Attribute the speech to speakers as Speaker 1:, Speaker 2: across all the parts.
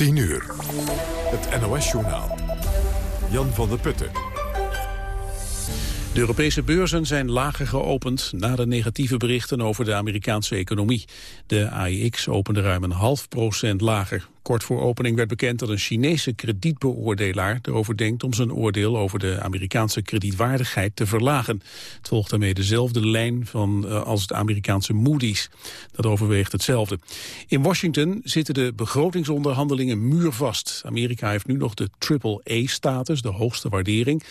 Speaker 1: 10 uur. Het NOS-journaal. Jan van der Putten.
Speaker 2: De Europese beurzen zijn lager geopend na de negatieve berichten over de Amerikaanse economie. De AIX opende ruim een half procent lager. Kort voor opening werd bekend dat een Chinese kredietbeoordelaar erover denkt om zijn oordeel over de Amerikaanse kredietwaardigheid te verlagen. Het volgt daarmee dezelfde lijn van, uh, als de Amerikaanse Moody's. Dat overweegt hetzelfde. In Washington zitten de begrotingsonderhandelingen muurvast. Amerika heeft nu nog de triple-A-status, de hoogste waardering.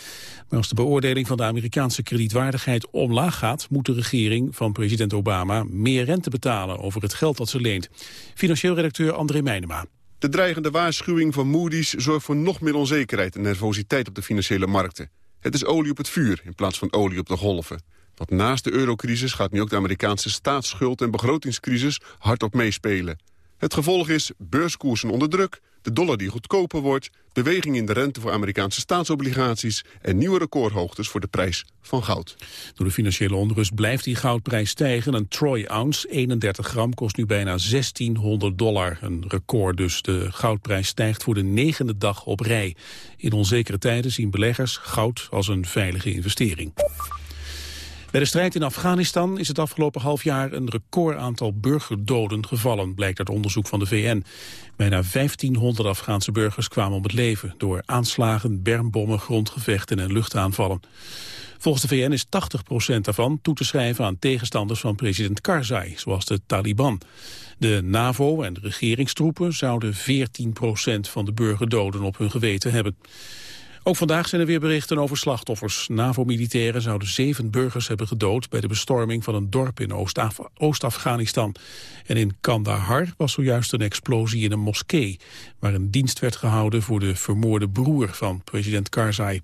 Speaker 2: Maar als de beoordeling van de Amerikaanse kredietwaardigheid omlaag gaat, moet de regering van president Obama meer rente betalen over het geld dat ze leent. Financieel redacteur André Meijnema.
Speaker 3: De dreigende waarschuwing van Moody's zorgt voor nog meer onzekerheid en nervositeit op de financiële markten. Het is olie op het vuur in plaats van olie op de golven. Want naast de eurocrisis gaat nu ook de Amerikaanse staatsschuld en begrotingscrisis hardop meespelen. Het gevolg is beurskoersen onder druk, de dollar die goedkoper wordt... beweging in de rente voor Amerikaanse staatsobligaties... en nieuwe recordhoogtes voor de prijs van goud.
Speaker 2: Door de financiële onrust blijft die goudprijs stijgen. Een troy ounce, 31 gram, kost nu bijna 1600 dollar. Een record dus. De goudprijs stijgt voor de negende dag op rij. In onzekere tijden zien beleggers goud als een veilige investering. Bij de strijd in Afghanistan is het afgelopen half jaar een record aantal burgerdoden gevallen, blijkt uit onderzoek van de VN. Bijna 1500 Afghaanse burgers kwamen om het leven door aanslagen, bermbommen, grondgevechten en luchtaanvallen. Volgens de VN is 80% daarvan toe te schrijven aan tegenstanders van president Karzai, zoals de Taliban. De NAVO en de regeringstroepen zouden 14% van de burgerdoden op hun geweten hebben. Ook vandaag zijn er weer berichten over slachtoffers. NAVO-militairen zouden zeven burgers hebben gedood... bij de bestorming van een dorp in Oost-Afghanistan. en in Kandahar was zojuist een explosie in een moskee... waar een dienst werd gehouden voor de vermoorde broer van president Karzai.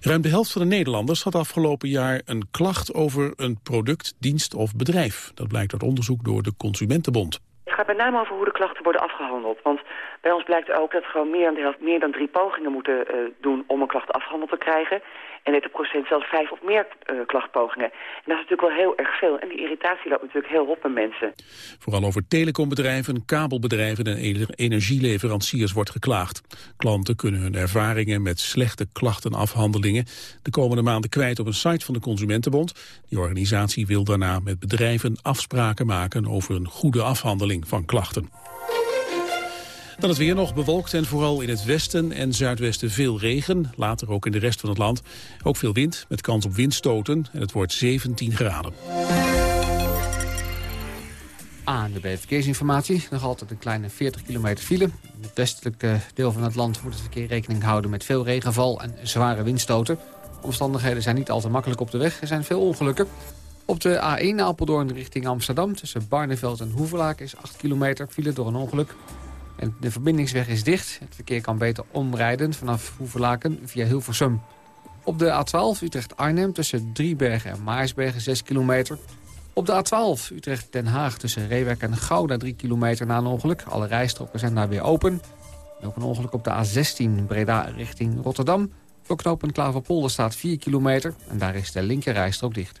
Speaker 2: Ruim de helft van de Nederlanders had afgelopen jaar een klacht over een product, dienst of bedrijf. Dat blijkt uit onderzoek door de Consumentenbond.
Speaker 4: Gaat met name over hoe de klachten worden afgehandeld. Want bij ons blijkt ook dat we gewoon meer dan, de helft, meer dan drie pogingen moeten uh, doen om een klacht afgehandeld te krijgen. En 30% zelfs vijf of meer uh, klachtpogingen. En dat is natuurlijk wel heel erg veel. En die irritatie loopt natuurlijk heel op bij mensen.
Speaker 2: Vooral over telecombedrijven, kabelbedrijven en energieleveranciers wordt geklaagd. Klanten kunnen hun ervaringen met slechte klachtenafhandelingen de komende maanden kwijt op een site van de Consumentenbond. Die organisatie wil daarna met bedrijven afspraken maken over een goede afhandeling van klachten. Dan het weer nog bewolkt en vooral in het westen en zuidwesten veel regen. Later ook in de rest van het land. Ook veel wind met kans op windstoten en het wordt 17 graden.
Speaker 5: Aan de verkeersinformatie. Nog altijd een kleine 40 kilometer file. In het westelijke deel van het land moet het verkeer rekening houden met veel regenval en zware windstoten. Omstandigheden zijn niet al te makkelijk op de weg. Er zijn veel ongelukken. Op de A1 Apeldoorn richting Amsterdam tussen Barneveld en Hoevelaak is 8 kilometer file door een ongeluk. De verbindingsweg is dicht. Het verkeer kan beter omrijden vanaf Hoevelaken via Hilversum. Op de A12 Utrecht-Arnhem tussen Driebergen en Maarsbergen 6 kilometer. Op de A12 Utrecht-Den Haag tussen Reewek en Gouda 3 kilometer na een ongeluk. Alle rijstroken zijn daar weer open. En ook een ongeluk op de A16 Breda richting Rotterdam. Voor knooppunt Klaverpolder staat 4 kilometer en daar is de linker rijstrook dicht.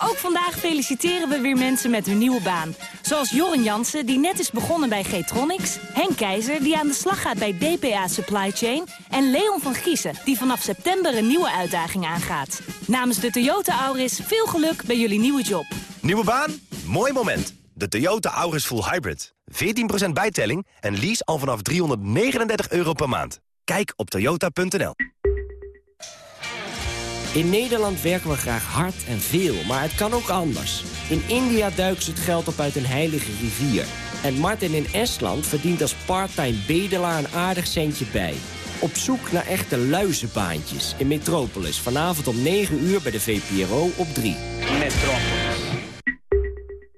Speaker 6: Ook vandaag feliciteren we weer mensen met hun nieuwe baan. Zoals Joren Jansen, die net is begonnen bij Getronics... Henk Keizer, die aan de slag gaat bij DPA Supply Chain... en Leon van Giezen, die vanaf september een nieuwe uitdaging aangaat. Namens de Toyota Auris veel geluk bij jullie nieuwe job.
Speaker 7: Nieuwe baan? Mooi moment. De Toyota Auris Full Hybrid. 14% bijtelling en lease al vanaf 339 euro per maand. Kijk op toyota.nl.
Speaker 8: In Nederland werken we graag hard en veel, maar het kan ook anders. In India duiken ze het geld op uit een heilige rivier. En Martin in Estland verdient als parttime bedelaar een aardig centje bij. Op zoek naar echte luizenbaantjes in Metropolis. Vanavond om 9 uur bij de VPRO op 3.
Speaker 9: Metropolis.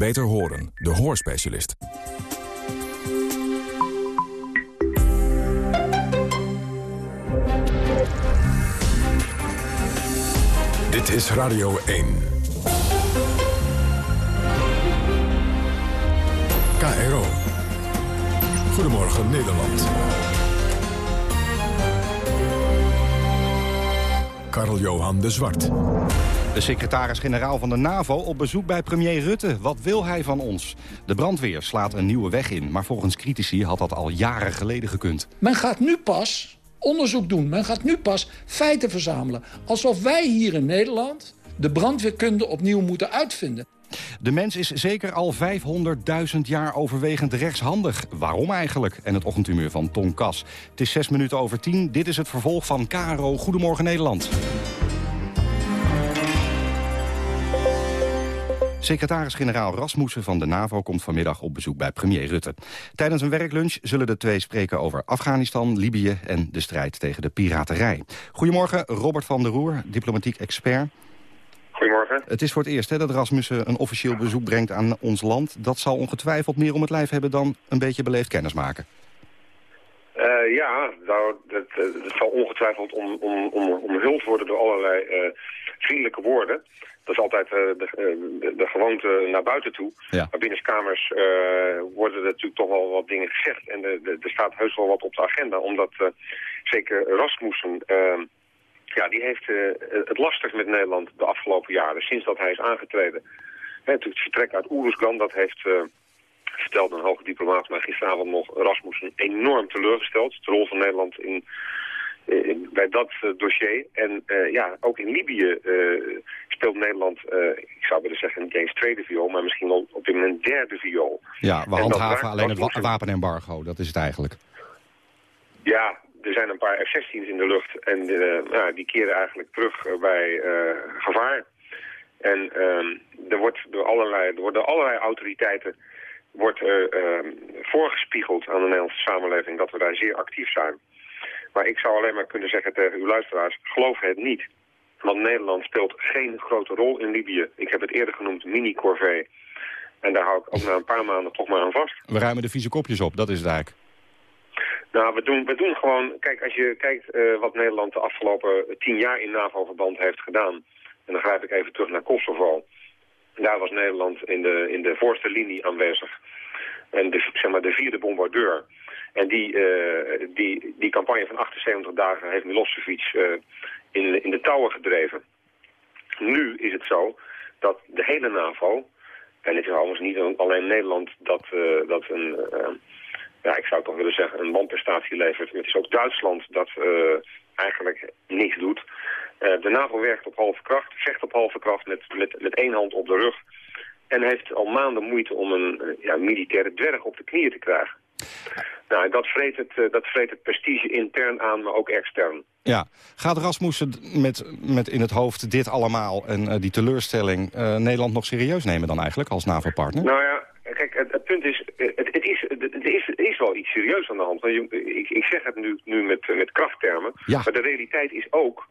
Speaker 1: Beter horen, de hoorspecialist. Dit is Radio 1. KRO. Goedemorgen Nederland. Karl-Johan de Zwart.
Speaker 10: De secretaris-generaal van de NAVO op bezoek bij premier Rutte. Wat wil hij van ons? De brandweer slaat een nieuwe weg in. Maar volgens critici had dat al jaren geleden gekund.
Speaker 11: Men gaat nu pas onderzoek doen. Men gaat nu pas feiten verzamelen. Alsof wij hier in Nederland de brandweerkunde opnieuw moeten uitvinden.
Speaker 10: De mens is zeker al 500.000 jaar overwegend rechtshandig. Waarom eigenlijk? En het ochtendhumeur van Ton Kas. Het is zes minuten over tien. Dit is het vervolg van KRO Goedemorgen Nederland. Secretaris-generaal Rasmussen van de NAVO komt vanmiddag op bezoek bij premier Rutte. Tijdens een werklunch zullen de twee spreken over Afghanistan, Libië en de strijd tegen de piraterij. Goedemorgen, Robert van der Roer, diplomatiek expert.
Speaker 12: Goedemorgen.
Speaker 10: Het is voor het eerst hè, dat Rasmussen een officieel bezoek brengt aan ons land. Dat zal ongetwijfeld meer om het lijf hebben dan een beetje beleefd kennismaken.
Speaker 12: Uh, ja, nou, dat, uh, dat zal ongetwijfeld om, om, om, omhuld worden door allerlei uh, vriendelijke woorden. Dat is altijd de, de, de, gewoonte naar buiten toe.
Speaker 10: Ja.
Speaker 12: Maar binnenskamers worden er natuurlijk toch wel wat dingen gezegd. En er staat heus wel wat op de agenda, omdat zeker Rasmussen... ja, die heeft het lastig met Nederland de afgelopen jaren, sinds dat hij is aangetreden. He, natuurlijk het vertrek uit Oeruzgan, dat heeft vertelde een hoge diplomaat mij gisteravond nog, Rasmussen, enorm teleurgesteld. De rol van Nederland in bij dat uh, dossier. En uh, ja, ook in Libië speelt Nederland, ik zou willen zeggen niet eens tweede viool, maar misschien wel op dit moment derde viool.
Speaker 10: Ja, we handhaven alleen het wa wapenembargo, dat is het eigenlijk.
Speaker 12: Ja, er zijn een paar F-16's in de lucht en die keren eigenlijk terug bij gevaar. En er, wordt door allerlei, er worden allerlei autoriteiten wordt uh, voorgespiegeld aan de Nederlandse samenleving dat we daar zeer actief zijn. Maar ik zou alleen maar kunnen zeggen tegen uw luisteraars, geloof het niet. Want Nederland speelt geen grote rol in Libië. Ik heb het eerder genoemd mini-corvée. En daar hou ik ook na een paar maanden toch maar aan vast.
Speaker 10: We ruimen de vieze kopjes op, dat is het eigenlijk.
Speaker 12: Nou, we doen, we doen gewoon... Kijk, als je kijkt uh, wat Nederland de afgelopen tien jaar in NAVO-verband heeft gedaan... en dan grijp ik even terug naar Kosovo... Daar was Nederland in de, in de voorste linie aanwezig. En de, zeg maar, de vierde bombardeur. En die, uh, die, die campagne van 78 dagen heeft Milosevic uh, in, in de touwen gedreven. Nu is het zo dat de hele NAVO, en het is overigens niet alleen Nederland dat, uh, dat een, ja, ik zou toch willen zeggen, een wanprestatie levert. Het is ook Duitsland dat eigenlijk niks doet. De NAVO werkt op halve kracht, vecht op halve kracht met, met, met één hand op de rug. En heeft al maanden moeite om een ja, militaire dwerg op de knieën te krijgen. Nou, dat vreet, het, uh, dat vreet het prestige intern aan, maar ook extern.
Speaker 10: Ja, gaat Rasmussen met, met in het hoofd dit allemaal en die teleurstelling Nederland nog serieus nemen dan eigenlijk als NAVO-partner?
Speaker 12: Nou ja, kijk, het, het punt is, het, het is, het is, het is wel iets serieus aan de hand. Want je, ik, ik zeg het nu, nu met, met krachttermen,
Speaker 10: ja.
Speaker 12: maar de realiteit is ook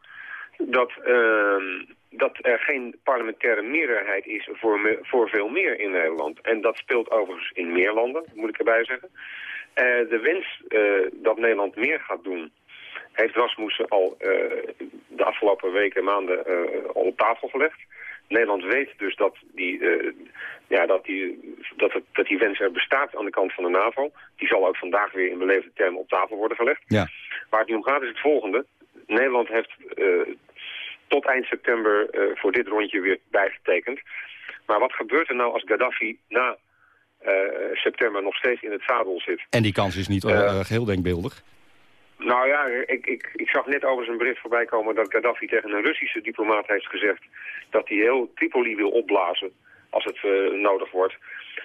Speaker 12: dat, uh, dat er geen parlementaire meerderheid is voor, me, voor veel meer in Nederland. En dat speelt overigens in meer landen, moet ik erbij zeggen. Uh, de wens uh, dat Nederland meer gaat doen, heeft Rasmussen al uh, de afgelopen weken en maanden al op tafel gelegd. Nederland weet dus dat die, ja, dat, die, dat, het, dat die wens er bestaat aan de kant van de NAVO. Die zal ook vandaag weer in beleefde termen op tafel worden gelegd.
Speaker 10: Ja.
Speaker 12: Waar het nu om gaat is het volgende. Nederland heeft tot eind september uh, voor dit rondje weer bijgetekend. Maar wat gebeurt er nou als Gaddafi na uh, september nog steeds in het zadel zit?
Speaker 10: En die kans is niet uh, geheel denkbeeldig.
Speaker 12: Nou ja, ik, ik, ik zag net over zijn bericht voorbij komen dat Gaddafi tegen een Russische diplomaat heeft gezegd dat hij heel Tripoli wil opblazen als het nodig wordt.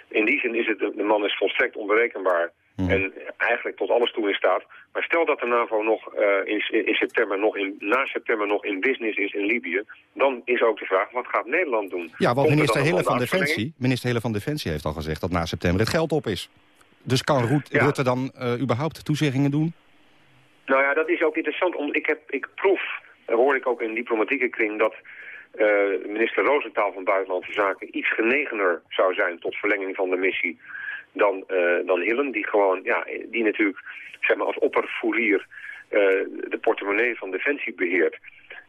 Speaker 12: In die zin is het, de man is volstrekt onberekenbaar. En eigenlijk tot alles toe in staat. Maar stel dat de NAVO nog uh, in, in, september nog in, na september nog in business is in Libië... dan is ook de vraag, wat gaat Nederland doen?
Speaker 10: Ja, want minister Hille van Defensie, minister van Defensie heeft al gezegd... dat na september het geld op is. Dus kan Roet, ja. Rutte dan uh, überhaupt toezeggingen doen?
Speaker 12: Nou ja, dat is ook interessant. Om, ik, heb, ik proef, hoor ik ook in diplomatieke kring... dat uh, minister Roosentaal van Buitenlandse Zaken iets genegener zou zijn... tot verlenging van de missie dan, uh, dan Hillen, die gewoon, ja, die natuurlijk zeg maar, als opperfourier uh, de portemonnee van Defensie beheert.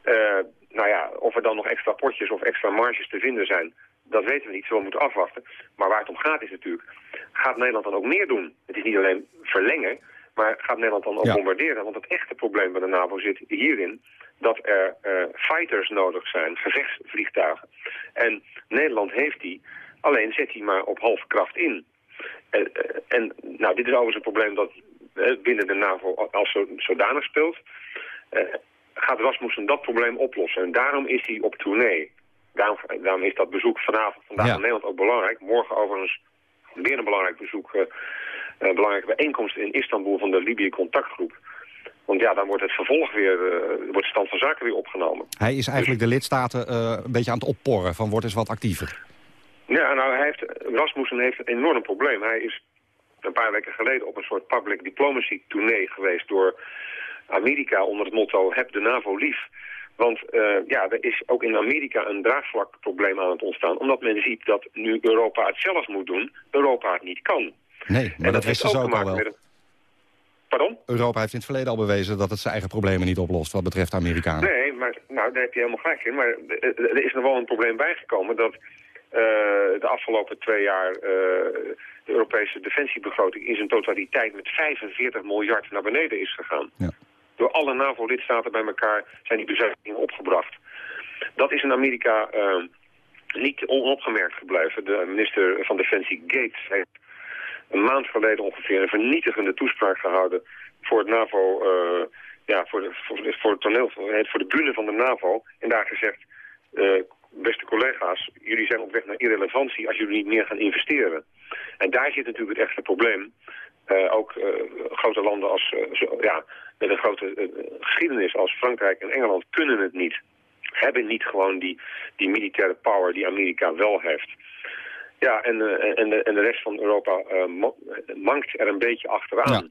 Speaker 12: Uh, nou ja, of er dan nog extra potjes of extra marges te vinden zijn, dat weten we niet, zullen we moeten afwachten. Maar waar het om gaat is natuurlijk, gaat Nederland dan ook meer doen? Het is niet alleen verlengen, maar gaat Nederland dan ook ja. bombarderen? Want het echte probleem bij de NAVO zit hierin dat er uh, fighters nodig zijn, gevechtsvliegtuigen. En Nederland heeft die, alleen zet die maar op halve kracht in. En, en nou, dit is overigens een probleem dat binnen de NAVO als zo, zodanig speelt. Uh, gaat Rasmussen dat probleem oplossen. En daarom is hij op tournee. Daarom, daarom is dat bezoek vanavond vandaag ja. in Nederland ook belangrijk. Morgen overigens weer een belangrijk bezoek. Een belangrijke bijeenkomst in Istanbul van de Libië contactgroep. Want ja, dan wordt het vervolg weer, uh, wordt de stand van zaken weer opgenomen.
Speaker 10: Hij is eigenlijk de lidstaten uh, een beetje aan het opporren van wordt eens wat actiever.
Speaker 12: Ja, nou, hij heeft, Rasmussen heeft een enorm probleem. Hij is een paar weken geleden op een soort public diplomacy tournee geweest door Amerika onder het motto heb de NAVO lief. Want uh, ja, er is ook in Amerika een draagvlakprobleem aan het ontstaan. Omdat men ziet dat nu Europa het zelf moet doen, Europa het niet kan.
Speaker 10: Nee, maar
Speaker 12: en
Speaker 10: dat wisten ze ook al wel.
Speaker 12: Een... Pardon?
Speaker 10: Europa heeft in het verleden al bewezen dat het zijn eigen problemen niet oplost wat betreft Amerikanen.
Speaker 12: Nee, maar nou, daar heb je helemaal gelijk in. Maar er is nog wel een probleem bijgekomen dat de afgelopen twee jaar uh, de Europese defensiebegroting in zijn totaliteit met 45 miljard naar beneden is gegaan.
Speaker 10: Ja.
Speaker 12: Door alle NAVO-lidstaten bij elkaar zijn die bezuinigingen opgebracht. Dat is in Amerika uh, niet onopgemerkt gebleven. De minister van Defensie Gates heeft een maand geleden ongeveer een vernietigende toespraak gehouden voor het NAVO, uh, ja, voor, de, voor, voor het toneel, voor de bühne van de NAVO. En daar gezegd, uh, beste collega's, jullie zijn op weg naar irrelevantie als jullie niet meer gaan investeren. En daar zit natuurlijk het echte probleem. Uh, ook uh, grote landen als, uh, zo, ja, met een grote geschiedenis als Frankrijk en Engeland kunnen het niet. Hebben niet gewoon die, die militaire power die Amerika wel heeft. Ja, en, en, de, en de rest van Europa mankt er een beetje achteraan. Ja.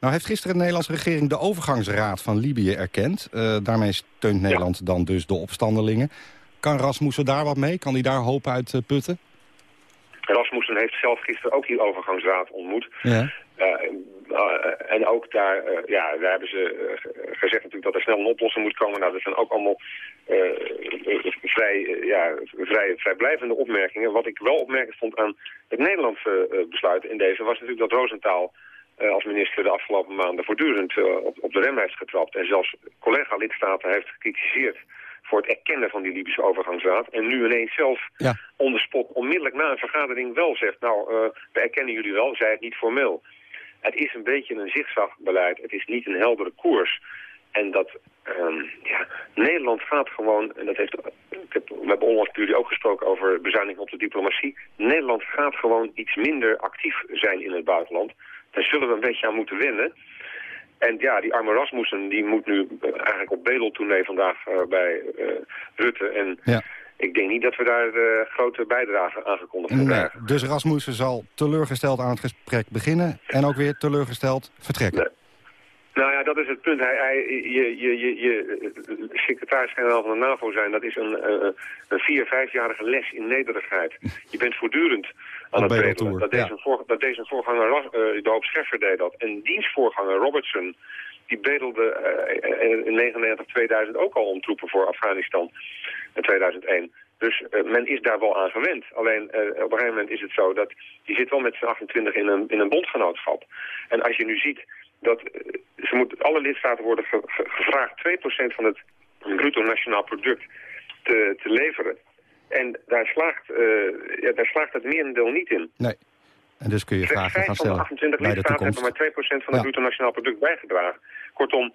Speaker 10: Nou heeft gisteren de Nederlandse regering de overgangsraad van Libië erkend. daarmee steunt Nederland ja. dan dus de opstandelingen. Kan Rasmussen daar wat mee? Kan hij daar hoop uit uh, putten?
Speaker 12: Rasmussen heeft zelf gisteren ook die overgangsraad ontmoet.
Speaker 10: Ja.
Speaker 12: Uh, uh, en ook daar, ja, daar hebben ze gezegd natuurlijk dat er snel een oplossing moet komen. Nou, dat zijn ook allemaal vrij, ja, vrij, vrijblijvende opmerkingen. Wat ik wel opmerkend vond aan het Nederlandse besluit in deze was natuurlijk dat Roosentaal als minister de afgelopen maanden voortdurend op, op de rem heeft getrapt. En zelfs collega-lidstaten heeft gekritiseerd voor het erkennen van die Libische overgangsraad. En nu ineens zelf
Speaker 10: ja.
Speaker 12: on the spot onmiddellijk na een vergadering wel zegt... nou, uh, we erkennen jullie wel, zij het niet formeel. Het is een beetje een zigzagbeleid. Het is niet een heldere koers. En dat, um, ja, Nederland gaat gewoon, en dat heeft, ik heb, we hebben onlangs jullie ook gesproken over bezuiniging op de diplomatie. Nederland gaat gewoon iets minder actief zijn in het buitenland. Daar zullen we een beetje aan moeten wennen. En ja, die arme Rasmussen die moet nu uh, eigenlijk op bedeltournee vandaag uh, bij uh, Rutte. En
Speaker 10: ja.
Speaker 12: ik denk niet dat we daar grote bijdrage aangekondigd gaan
Speaker 10: nee. Dus Rasmussen zal teleurgesteld aan het gesprek beginnen en ook weer teleurgesteld vertrekken.
Speaker 12: Nee. Nou ja, dat is het punt. Hij, hij, je, je, je, je secretaris-generaal van de NAVO zijn, dat is een, uh, een vier, vijfjarige les in nederigheid. Je bent voortdurend aan het bedelen. Dat, deze
Speaker 10: ja.
Speaker 12: voor, dat deze voorganger, uh, de hoop Scheffer deed dat. En dienstvoorganger Robertson, die bedelde uh, in 99, 2000 ook al om troepen voor Afghanistan in 2001. Dus uh, men is daar wel aan gewend. Alleen uh, op een gegeven moment is het zo dat je zit wel met z'n 28 in een, in een bondgenootschap. En als je nu ziet dat uh, ze moet, alle lidstaten worden ge, ge, gevraagd 2% van het bruto nationaal product te, te leveren. En daar slaagt, uh, ja, daar slaagt het merendeel niet in.
Speaker 10: Nee. En dus kun je vragen gaan stellen bij de toekomst.
Speaker 12: hebben maar 2% van het bruto nationaal product bijgedragen. Kortom,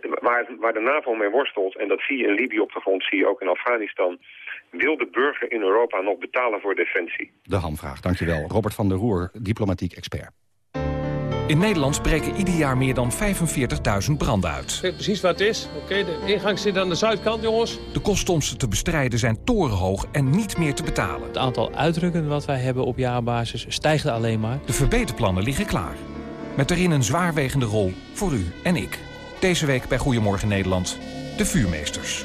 Speaker 12: waar, waar de NAVO mee worstelt, en dat zie je in Libië op de grond, zie je ook in Afghanistan, wil de burger in Europa nog betalen voor defensie?
Speaker 10: De hamvraag, dankjewel. Robert van der Roer, diplomatiek expert.
Speaker 13: In Nederland breken ieder jaar meer dan 45.000 branden uit.
Speaker 14: weet precies wat het is. Oké, de ingang zit aan de zuidkant, jongens.
Speaker 13: De kosten om ze te bestrijden zijn torenhoog en niet meer te betalen.
Speaker 15: Het aantal uitdrukken wat wij hebben op jaarbasis stijgt alleen maar.
Speaker 13: De verbeterplannen liggen klaar. Met erin een zwaarwegende rol voor u en ik. Deze week bij Goedemorgen Nederland, de vuurmeesters.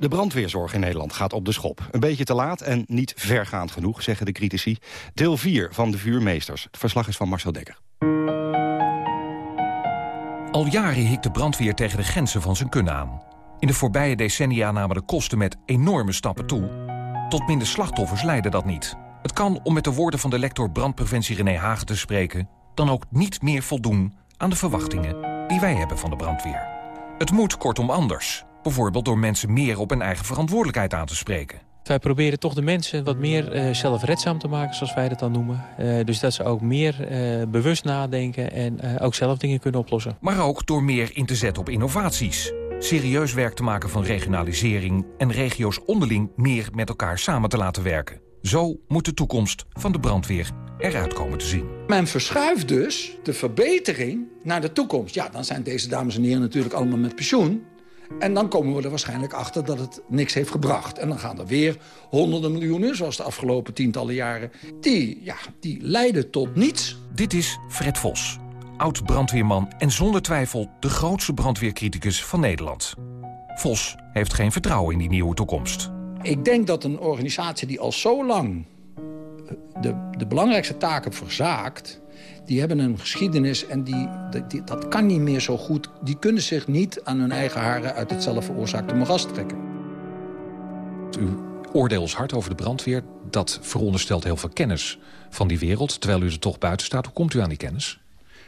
Speaker 10: De brandweerzorg in Nederland gaat op de schop. Een beetje te laat en niet vergaand genoeg, zeggen de critici. Deel 4 van de vuurmeesters. Het verslag is van Marcel Dekker.
Speaker 13: Al jaren hikt de brandweer tegen de grenzen van zijn kunnen aan. In de voorbije decennia namen de kosten met enorme stappen toe. Tot minder slachtoffers leidde dat niet. Het kan, om met de woorden van de lector brandpreventie René Hagen te spreken... dan ook niet meer voldoen aan de verwachtingen die wij hebben van de brandweer. Het moet kortom anders. Bijvoorbeeld door mensen meer op hun eigen verantwoordelijkheid aan te spreken.
Speaker 15: Wij proberen toch de mensen wat meer uh, zelfredzaam te maken, zoals wij dat dan noemen. Uh, dus dat ze ook meer uh, bewust nadenken en ook zelf dingen kunnen oplossen.
Speaker 13: Maar ook door meer in te zetten op innovaties. Serieus werk te maken van regionalisering en regio's onderling meer met elkaar samen te laten werken. Zo moet de toekomst van de brandweer eruit komen te zien.
Speaker 11: Men verschuift dus de verbetering naar de toekomst. Ja, dan zijn deze dames en heren natuurlijk allemaal met pensioen. En dan komen we er waarschijnlijk achter dat het niks heeft gebracht. En dan gaan er weer honderden miljoenen, zoals de afgelopen tientallen jaren... die, ja, die leiden tot niets.
Speaker 13: Dit is Fred Vos, oud-brandweerman en zonder twijfel... de grootste brandweercriticus van Nederland. Vos heeft geen vertrouwen in die nieuwe toekomst.
Speaker 11: Ik denk dat een organisatie die al zo lang de, de belangrijkste taken verzaakt die hebben een geschiedenis en die, die, dat kan niet meer zo goed. Die kunnen zich niet aan hun eigen haren uit het zelf veroorzaakte moeras trekken.
Speaker 2: U oordeel is hard over de brandweer. Dat veronderstelt heel veel kennis van die wereld, terwijl u er toch buiten staat. Hoe komt u aan die kennis?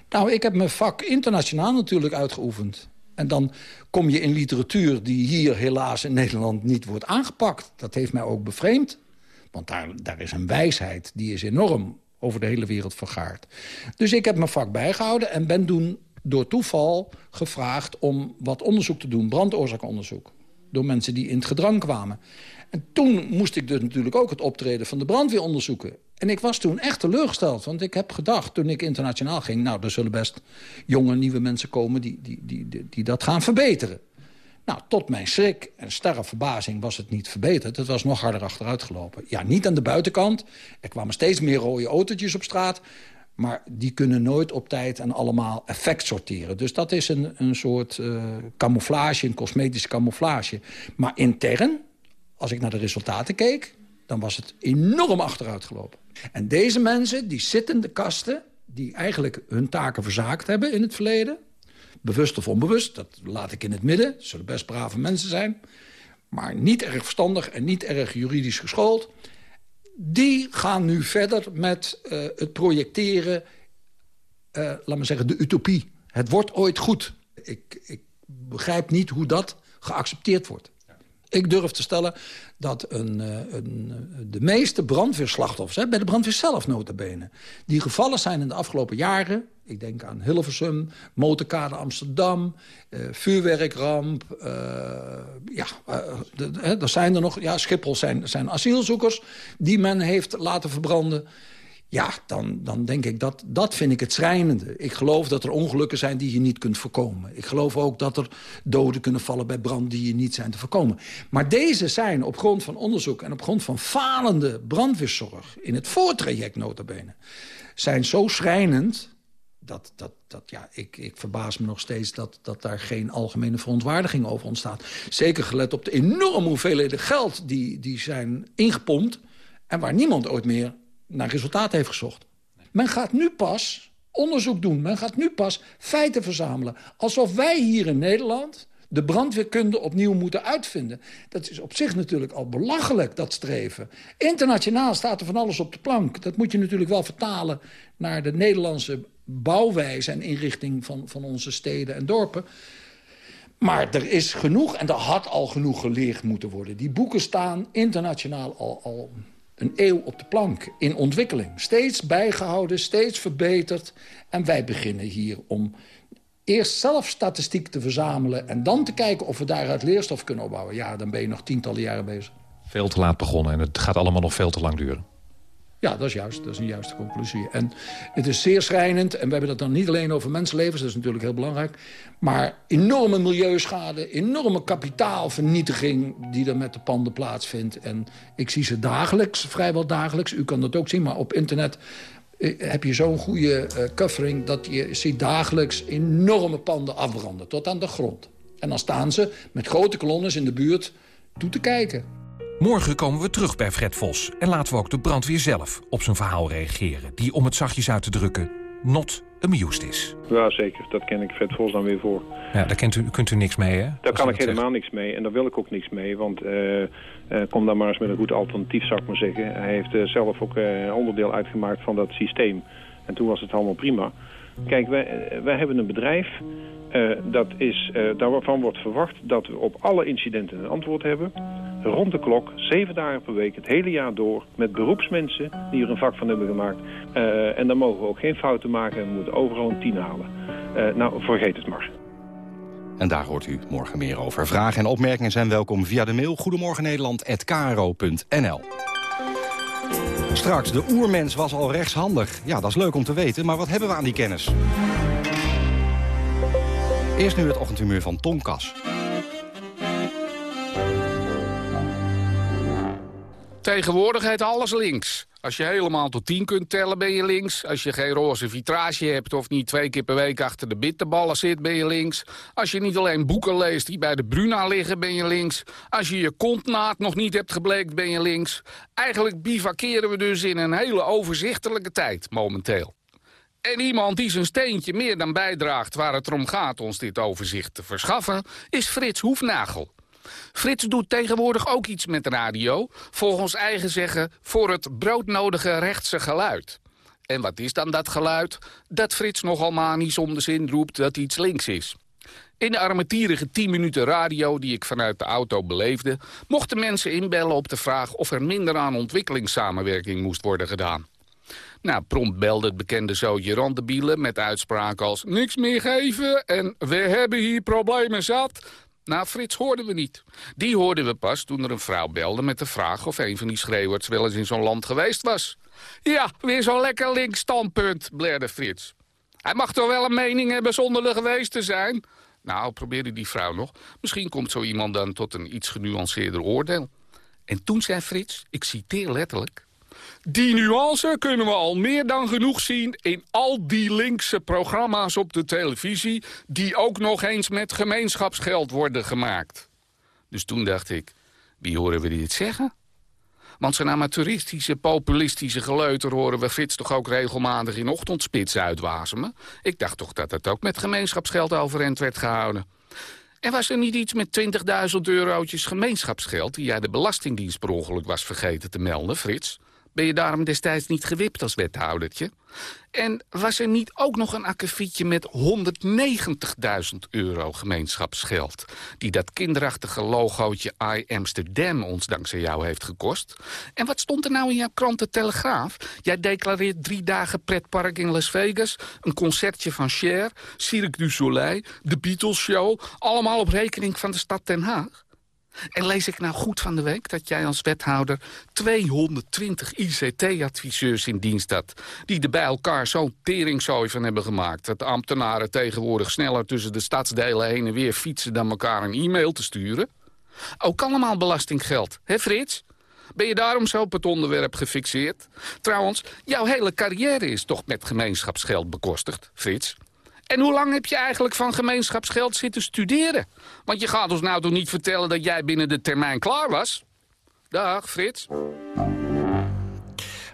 Speaker 11: Nou, ik heb mijn vak internationaal natuurlijk uitgeoefend. En dan kom je in literatuur die hier helaas in Nederland niet wordt aangepakt. Dat heeft mij ook bevreemd. Want daar, daar is een wijsheid, die is enorm over de hele wereld vergaard. Dus ik heb mijn vak bijgehouden en ben toen door toeval gevraagd... om wat onderzoek te doen, brandoorzaakonderzoek. Door mensen die in het gedrang kwamen. En toen moest ik dus natuurlijk ook het optreden van de brandweer onderzoeken. En ik was toen echt teleurgesteld. Want ik heb gedacht, toen ik internationaal ging... nou, er zullen best jonge, nieuwe mensen komen die, die, die, die, die dat gaan verbeteren. Nou, tot mijn schrik en starre verbazing was het niet verbeterd. Het was nog harder achteruit gelopen. Ja, niet aan de buitenkant. Er kwamen steeds meer rode autootjes op straat. Maar die kunnen nooit op tijd en allemaal effect sorteren. Dus dat is een, een soort uh, camouflage, een cosmetische camouflage. Maar intern, als ik naar de resultaten keek... dan was het enorm achteruit gelopen. En deze mensen, die zittende kasten... die eigenlijk hun taken verzaakt hebben in het verleden bewust of onbewust, dat laat ik in het midden. Het zullen best brave mensen zijn. Maar niet erg verstandig en niet erg juridisch geschoold. Die gaan nu verder met uh, het projecteren, uh, laat maar zeggen, de utopie. Het wordt ooit goed. Ik, ik begrijp niet hoe dat geaccepteerd wordt. Ik durf te stellen dat een, eh, een, de meeste brandweerslachtoffers... Hè, bij de brandweer zelf nota bene... die gevallen zijn in de afgelopen jaren... ik denk aan Hilversum, motorkade Amsterdam... Uh, vuurwerkramp, uh, ja, uh, er zijn er nog... ja, Schiphol zijn, zijn asielzoekers die men heeft laten verbranden... Ja, dan, dan denk ik dat, dat vind ik het schrijnende. Ik geloof dat er ongelukken zijn die je niet kunt voorkomen. Ik geloof ook dat er doden kunnen vallen bij brand die je niet zijn te voorkomen. Maar deze zijn op grond van onderzoek en op grond van falende brandweerzorg... in het voortraject notabene, zijn zo schrijnend... Dat, dat, dat, ja, ik, ik verbaas me nog steeds dat, dat daar geen algemene verontwaardiging over ontstaat. Zeker gelet op de enorme hoeveelheden geld die, die zijn ingepompt... en waar niemand ooit meer naar resultaat heeft gezocht. Men gaat nu pas onderzoek doen. Men gaat nu pas feiten verzamelen. Alsof wij hier in Nederland de brandweerkunde opnieuw moeten uitvinden. Dat is op zich natuurlijk al belachelijk, dat streven. Internationaal staat er van alles op de plank. Dat moet je natuurlijk wel vertalen naar de Nederlandse bouwwijze... en inrichting van, van onze steden en dorpen. Maar er is genoeg, en er had al genoeg geleerd moeten worden. Die boeken staan internationaal al, al een eeuw op de plank in ontwikkeling. Steeds bijgehouden, steeds verbeterd. En wij beginnen hier om eerst zelf statistiek te verzamelen... en dan te kijken of we daaruit leerstof kunnen opbouwen. Ja, dan ben je nog tientallen jaren bezig.
Speaker 13: Veel te laat begonnen en het gaat allemaal nog veel te lang duren.
Speaker 11: Ja, dat is juist. Dat is een juiste conclusie. En het is zeer schrijnend. En we hebben het dan niet alleen over mensenlevens. Dat is natuurlijk heel belangrijk. Maar enorme milieuschade, enorme kapitaalvernietiging... die er met de panden plaatsvindt. En ik zie ze dagelijks, vrijwel dagelijks. U kan dat ook zien, maar op internet eh, heb je zo'n goede uh, covering... dat je ziet dagelijks enorme panden afbranden, tot aan de grond. En dan staan ze met grote kolonnes in de buurt toe te kijken.
Speaker 13: Morgen komen we terug bij Fred Vos en laten we ook de brandweer zelf op zijn verhaal reageren... die, om het zachtjes uit te drukken, not amused is.
Speaker 16: Ja, zeker. Dat ken ik Fred Vos dan weer voor.
Speaker 13: Ja, daar kent u, kunt u niks mee, hè?
Speaker 16: Daar kan ik helemaal niks mee en daar wil ik ook niks mee. Want uh, uh, kom dan maar eens met een goed alternatief, zou ik maar zeggen. Hij heeft uh, zelf ook onderdeel uitgemaakt van dat systeem. En toen was het allemaal prima. Kijk, wij, wij hebben een bedrijf... dat is, daarvan wordt verwacht dat we op alle incidenten een antwoord hebben rond de klok, zeven dagen per week, het hele jaar door... met beroepsmensen die er een vak van hebben gemaakt. Uh, en dan mogen we ook geen fouten maken en we moeten overal een tien halen. Uh, nou, vergeet het maar.
Speaker 10: En daar hoort u morgen meer over. Vragen en opmerkingen zijn welkom via de mail goedemorgennederland.kro.nl Straks, de oermens was al rechtshandig. Ja, dat is leuk om te weten, maar wat hebben we aan die kennis? Eerst nu het ochtendhumeur van Tonkas.
Speaker 17: Tegenwoordig heet alles links. Als je helemaal tot tien kunt tellen, ben je links. Als je geen roze vitrage hebt of niet twee keer per week achter de bitterballen zit, ben je links. Als je niet alleen boeken leest die bij de Bruna liggen, ben je links. Als je je kontnaad nog niet hebt gebleekt, ben je links. Eigenlijk bivakeren we dus in een hele overzichtelijke tijd momenteel. En iemand die zijn steentje meer dan bijdraagt waar het erom gaat ons dit overzicht te verschaffen, is Frits Hoefnagel. Frits doet tegenwoordig ook iets met radio. Volgens eigen zeggen voor het broodnodige rechtse geluid. En wat is dan dat geluid? Dat Frits nogal manisch om de zin roept dat iets links is. In de armetierige 10 minuten radio die ik vanuit de auto beleefde... mochten mensen inbellen op de vraag of er minder aan ontwikkelingssamenwerking moest worden gedaan. Nou, prompt belde het bekende zootje randebielen met uitspraken als... niks meer geven en we hebben hier problemen zat... Nou, Frits hoorden we niet. Die hoorden we pas toen er een vrouw belde met de vraag... of een van die schreeuwers wel eens in zo'n land geweest was. Ja, weer zo'n lekker links standpunt, blerde Frits. Hij mag toch wel een mening hebben zonder er geweest te zijn? Nou, probeerde die vrouw nog. Misschien komt zo iemand dan tot een iets genuanceerder oordeel. En toen zei Frits, ik citeer letterlijk... Die nuance kunnen we al meer dan genoeg zien in al die linkse programma's op de televisie... die ook nog eens met gemeenschapsgeld worden gemaakt. Dus toen dacht ik, wie horen we dit zeggen? Want zijn amateuristische, populistische geleuter horen we Frits toch ook regelmatig in ochtendspits uitwasemen? Ik dacht toch dat het ook met gemeenschapsgeld overeind werd gehouden. En was er niet iets met 20.000 eurotjes gemeenschapsgeld... die jij de Belastingdienst per ongeluk was vergeten te melden, Frits? Ben je daarom destijds niet gewipt als wethoudertje? En was er niet ook nog een akkefietje met 190.000 euro gemeenschapsgeld... die dat kinderachtige logootje I Amsterdam ons dankzij jou heeft gekost? En wat stond er nou in jouw krant De Telegraaf? Jij declareert drie dagen pretpark in Las Vegas... een concertje van Cher, Cirque du Soleil, de Beatles Show... allemaal op rekening van de stad Den Haag? En lees ik nou goed van de week dat jij als wethouder 220 ICT-adviseurs in dienst had... die er bij elkaar zo'n teringzooi van hebben gemaakt... dat ambtenaren tegenwoordig sneller tussen de stadsdelen heen en weer fietsen... dan elkaar een e-mail te sturen? Ook allemaal belastinggeld, hè Frits? Ben je daarom zo op het onderwerp gefixeerd? Trouwens, jouw hele carrière is toch met gemeenschapsgeld bekostigd, Frits? En hoe lang heb je eigenlijk van gemeenschapsgeld zitten studeren? Want je gaat ons nou toch niet vertellen dat jij binnen de termijn klaar was? Dag, Frits.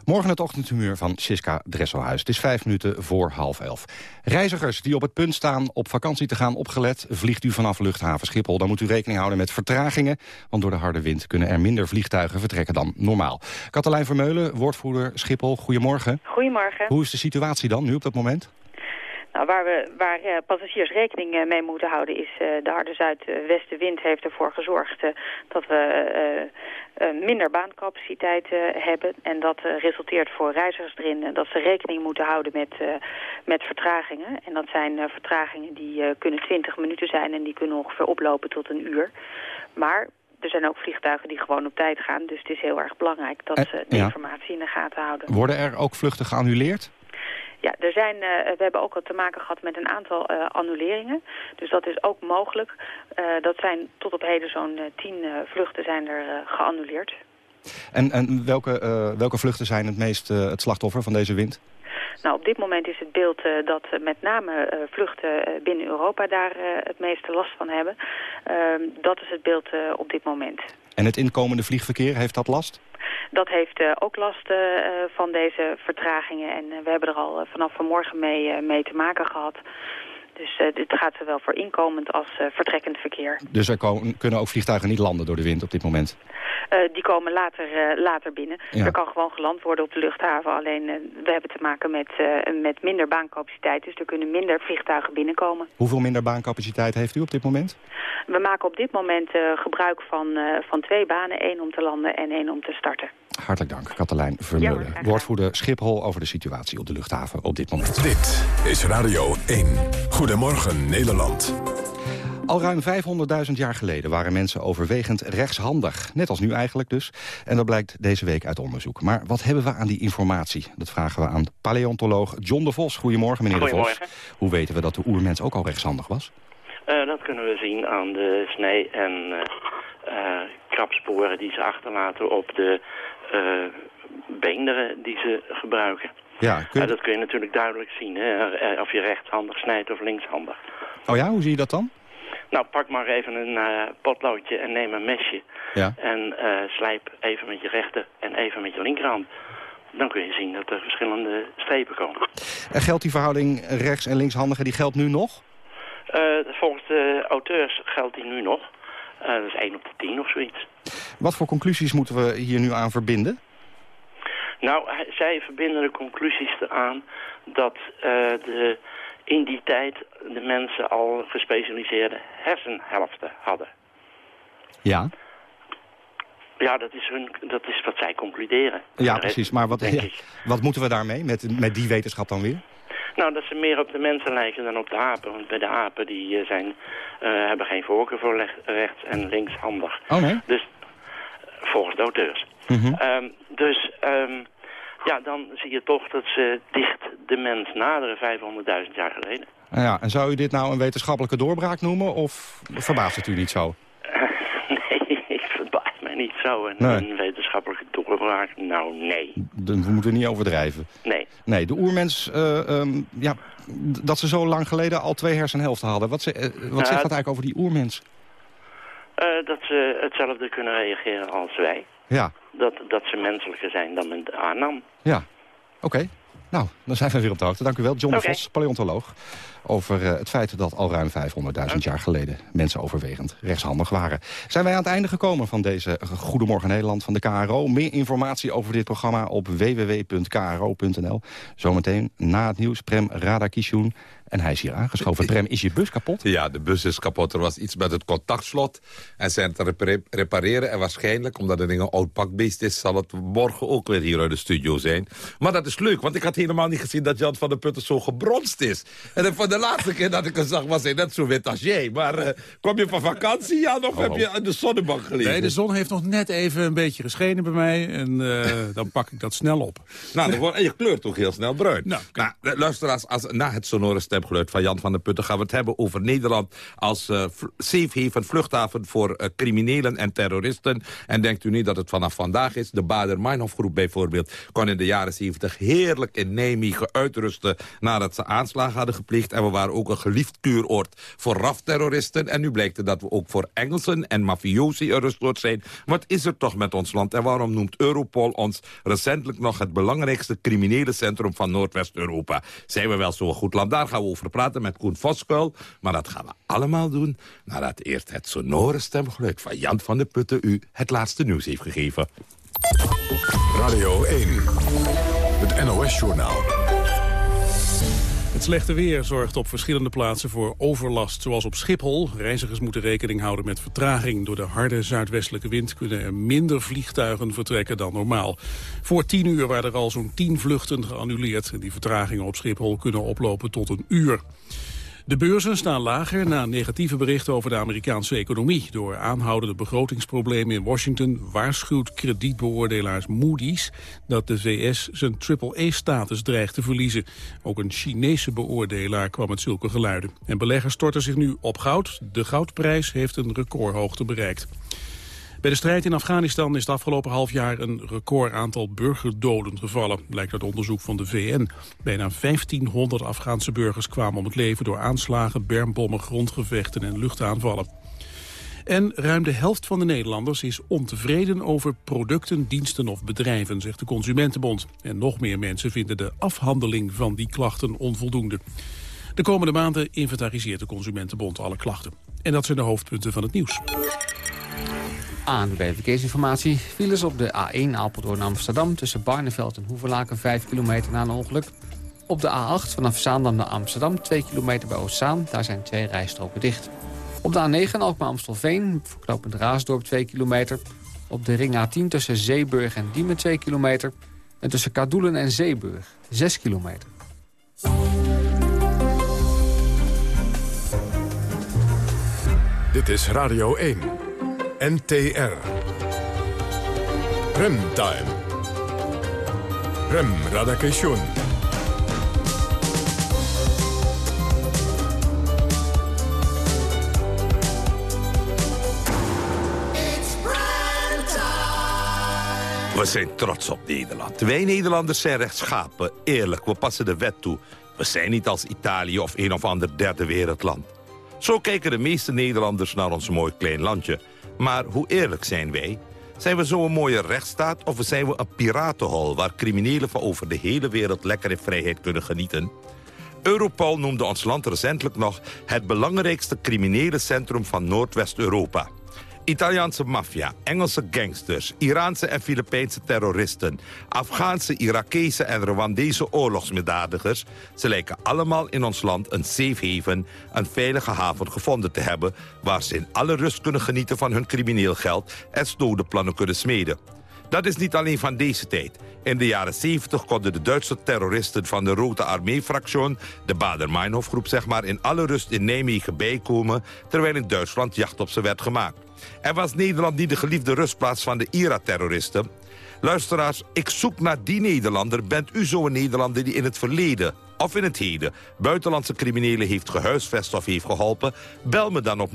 Speaker 10: Morgen het ochtendhumeur van Siska Dresselhuis. Het is vijf minuten voor half elf. Reizigers die op het punt staan op vakantie te gaan opgelet... vliegt u vanaf luchthaven Schiphol. Dan moet u rekening houden met vertragingen... want door de harde wind kunnen er minder vliegtuigen vertrekken dan normaal. Katelijn Vermeulen, woordvoerder Schiphol, goedemorgen.
Speaker 18: Goedemorgen.
Speaker 10: Hoe is de situatie dan nu op dat moment?
Speaker 18: Nou, waar, we, waar uh, passagiers rekening uh, mee moeten houden is uh, de harde zuidwestenwind heeft ervoor gezorgd dat we minder baancapaciteit hebben. En dat resulteert voor reizigers erin dat ze rekening moeten houden met, met vertragingen. En dat zijn vertragingen die kunnen 20 minuten zijn en die kunnen ongeveer oplopen tot een uur. Maar er zijn ook vliegtuigen die gewoon op tijd gaan. Dus het is heel erg belangrijk dat ze de
Speaker 10: ja.
Speaker 18: informatie in de gaten houden.
Speaker 10: Worden er ook vluchten geannuleerd?
Speaker 18: Ja, er zijn, uh, we hebben ook al te maken gehad met een aantal uh, annuleringen. Dus dat is ook mogelijk. Uh, dat zijn tot op heden zo'n tien vluchten zijn er geannuleerd.
Speaker 10: En, en welke, welke vluchten zijn het meest het slachtoffer van deze wind?
Speaker 18: Nou, op dit moment is het beeld uh, dat met name uh, vluchten binnen Europa daar het meeste last van hebben. Ehm, dat is het beeld op dit moment.
Speaker 10: En het inkomende vliegverkeer, heeft dat last?
Speaker 18: Dat heeft ook last van deze vertragingen. En we hebben er al vanaf vanmorgen mee, mee te maken gehad. Dus uh, dit gaat zowel voor inkomend als uh, vertrekkend verkeer.
Speaker 10: Dus er komen, kunnen ook vliegtuigen niet landen door de wind op dit moment?
Speaker 18: Uh, die komen later, later binnen. Ja. Er kan gewoon geland worden op de luchthaven. Alleen we hebben te maken met, met minder baancapaciteit. Dus er kunnen minder vliegtuigen binnenkomen.
Speaker 10: Hoeveel minder baancapaciteit heeft u op dit moment?
Speaker 18: We maken op dit moment gebruik van, van twee banen. één om te landen en één om te starten.
Speaker 10: Hartelijk dank, Katelijn Vermeulen. Ja, woordvoerder Schiphol over de situatie op de luchthaven op dit moment.
Speaker 1: Dit is Radio 1. Goedemorgen Nederland.
Speaker 10: Al ruim 500.000 jaar geleden waren mensen overwegend rechtshandig. Net als nu eigenlijk dus. En dat blijkt deze week uit onderzoek. Maar wat hebben we aan die informatie? Dat vragen we aan paleontoloog John de Vos. Goedemorgen, meneer
Speaker 19: Goedemorgen.
Speaker 10: de Vos. Hoe weten we dat de oermens ook al rechtshandig was?
Speaker 19: Uh, dat kunnen we zien aan de snee- en uh, uh, krabsporen die ze achterlaten op de beenderen die ze gebruiken.
Speaker 10: Ja, kun je...
Speaker 19: dat kun je natuurlijk duidelijk zien, hè? of je rechtshandig snijdt of linkshandig.
Speaker 10: Oh ja, hoe zie je dat dan?
Speaker 19: Nou, pak maar even een uh, potloodje en neem een mesje.
Speaker 10: Ja.
Speaker 19: En uh, slijp even met je rechter en even met je linkerhand. Dan kun je zien dat er verschillende strepen komen.
Speaker 10: En geldt die verhouding rechts- en linkshandigen, die geldt nu nog?
Speaker 19: Uh, volgens de auteurs geldt die nu nog. dat is 1 op de 10 of zoiets.
Speaker 10: Wat voor conclusies moeten we hier nu aan verbinden?
Speaker 19: Nou, zij verbinden de conclusies eraan dat de in die tijd de mensen al gespecialiseerde hersenhelften hadden.
Speaker 10: Ja.
Speaker 19: Ja, dat is, hun, dat is wat zij concluderen.
Speaker 10: Ja, precies. Maar wat, ja, wat moeten we daarmee, met, met die wetenschap dan weer?
Speaker 19: Nou, dat ze meer op de mensen lijken dan op de apen. Want bij de apen die zijn, uh, hebben geen voorkeur voor rechts- en linkshandig.
Speaker 10: Oh nee?
Speaker 19: Dus, volgens de auteurs.
Speaker 10: Mm -hmm.
Speaker 19: um, dus... Um, ja, dan zie je toch dat ze dicht de mens naderen 500.000 jaar geleden.
Speaker 10: Ja, en zou u dit nou een wetenschappelijke doorbraak noemen of verbaast het u niet zo?
Speaker 19: Nee, ik verbaas mij niet zo. Een,
Speaker 10: Nee.
Speaker 19: een wetenschappelijke doorbraak, nou nee.
Speaker 10: Dan- We moeten niet overdrijven.
Speaker 19: Nee.
Speaker 10: Nee, de oermens, eh, ehm, ja, dat ze zo lang geleden al twee hersenhelften hadden. Wat, ze, eh, wat
Speaker 19: Nou,
Speaker 10: zegt dat
Speaker 19: het-
Speaker 10: eigenlijk over die oermens?
Speaker 19: Eh, dat ze hetzelfde kunnen reageren als wij.
Speaker 10: Ja,
Speaker 19: Dat, dat ze menselijker zijn dan men aannam.
Speaker 10: ja. Oké. Nou, dan zijn we weer op de hoogte. Dank u wel, John de Vos, paleontoloog. Over eh, het feit dat al ruim 500.000 jaar geleden mensen overwegend rechtshandig waren. Zijn wij aan het einde gekomen van deze eh, Goedemorgen Nederland van de KRO. Meer informatie over dit programma op www.kro.nl. Zometeen na het nieuws Prem Radakishun. En hij is hier aangeschoven. Prem, is je bus kapot?
Speaker 20: Ja, de bus is kapot. Er was iets met het contactslot. En zijn te repare- repareren. En waarschijnlijk, omdat het ding een oud pakbeest is... zal het morgen ook weer hier uit de studio zijn. Maar dat is leuk, want ik had helemaal niet gezien... dat Jan van der Putten zo gebronst is. En de laatste keer dat ik hem zag, was hij net zo wit als jij. Maar eh, kom je van vakantie, Jan, of heb je aan de zonnebank gelegen?
Speaker 2: Nee, de zon heeft nog net even een beetje geschenen bij mij. En eh, dan pak ik dat snel op.
Speaker 20: Nou, dan wordt, en je kleurt toch heel snel bruin. Nou, eh, luisteraars, als, na het sonore stemgeluid van Jan van der Putten... gaan we het hebben over Nederland als eh, v- safe haven, vluchthaven... voor criminelen en terroristen. En denkt u niet dat het vanaf vandaag is? De Bader-Meinhof-groep bijvoorbeeld... kon in de jaren 70 heerlijk in Nijmegen uitrusten... nadat ze aanslagen hadden gepleegd. En we waren ook een geliefd kuuroord voor RAF-terroristen. En nu blijkt het dat we ook voor Engelsen en mafiosi een rustwoord zijn. Wat is er toch met ons land? En waarom noemt Europol ons recentelijk nog het belangrijkste criminele centrum van Noordwest-Europa? Zijn we wel zo'n goed land? Daar gaan we over praten met Koen Voskuil. Maar dat gaan we allemaal doen nadat eerst het sonore stemgeluid van Jan van der Putten u het laatste nieuws heeft gegeven.
Speaker 1: Radio 1. Het NOS-journaal.
Speaker 2: Het slechte weer zorgt op verschillende plaatsen voor overlast. Zoals op Schiphol. Reizigers moeten rekening houden met vertraging. Door de harde zuidwestelijke wind kunnen er minder vliegtuigen vertrekken dan normaal. Voor tien uur waren er al zo'n tien vluchten geannuleerd. En die vertragingen op Schiphol kunnen oplopen tot een uur. De beurzen staan lager na negatieve berichten over de Amerikaanse economie. Door aanhoudende begrotingsproblemen in Washington waarschuwt kredietbeoordelaars Moody's dat de VS zijn triple-A-status dreigt te verliezen. Ook een Chinese beoordelaar kwam met zulke geluiden. En beleggers storten zich nu op goud. De goudprijs heeft een recordhoogte bereikt. Bij de strijd in Afghanistan is het afgelopen half jaar een record aantal burgerdoden gevallen, blijkt uit onderzoek van de VN. Bijna 1500 Afghaanse burgers kwamen om het leven door aanslagen, bermbommen, grondgevechten en luchtaanvallen. En ruim de helft van de Nederlanders is ontevreden over producten, diensten of bedrijven, zegt de Consumentenbond. En nog meer mensen vinden de afhandeling van die klachten onvoldoende. De komende maanden inventariseert de Consumentenbond alle klachten. En dat zijn de hoofdpunten van het nieuws.
Speaker 5: ANWB Verkeersinformatie. Files op de A1 Apeldoorn Amsterdam... tussen Barneveld en Hoevelaken 5 kilometer na een ongeluk. Op de A8 vanaf Zaandam naar Amsterdam 2 kilometer bij Oostzaan. Daar zijn twee rijstroken dicht. Op de A9 Alkmaar-Amstelveen, verknopend Raasdorp 2 kilometer. Op de ring A10 tussen Zeeburg en Diemen 2 kilometer. En tussen Kadoelen en Zeeburg 6 kilometer.
Speaker 1: Dit is Radio 1. NTR. Remtime. Rem Radakation.
Speaker 20: We zijn trots op Nederland. Wij Nederlanders zijn rechtschapen, eerlijk, we passen de wet toe. We zijn niet als Italië of een of ander derde wereldland. Zo kijken de meeste Nederlanders naar ons mooi klein landje. Maar hoe eerlijk zijn wij? Zijn we zo'n mooie rechtsstaat of zijn we een piratenhol... waar criminelen van over de hele wereld lekker in vrijheid kunnen genieten? Europol noemde ons land recentelijk nog... het belangrijkste criminele centrum van Noordwest-Europa. Italiaanse maffia, Engelse gangsters, Iraanse en Filipijnse terroristen... Afghaanse, Irakese en Rwandese oorlogsmisdadigers... ze lijken allemaal in ons land een safe haven, een veilige haven gevonden te hebben... waar ze in alle rust kunnen genieten van hun crimineel geld... en plannen kunnen smeden. Dat is niet alleen van deze tijd. In de jaren 70 konden de Duitse terroristen van de Rode Armee-fractie... de Bader-Meinhof-groep zeg maar, in alle rust in Nijmegen bijkomen... terwijl in Duitsland jacht op ze werd gemaakt. En was Nederland niet de geliefde rustplaats van de IRA-terroristen? Luisteraars, ik zoek naar die Nederlander. Bent u zo'n Nederlander die in het verleden of in het heden buitenlandse criminelen heeft gehuisvest of heeft geholpen? Bel me dan op 0800-1121.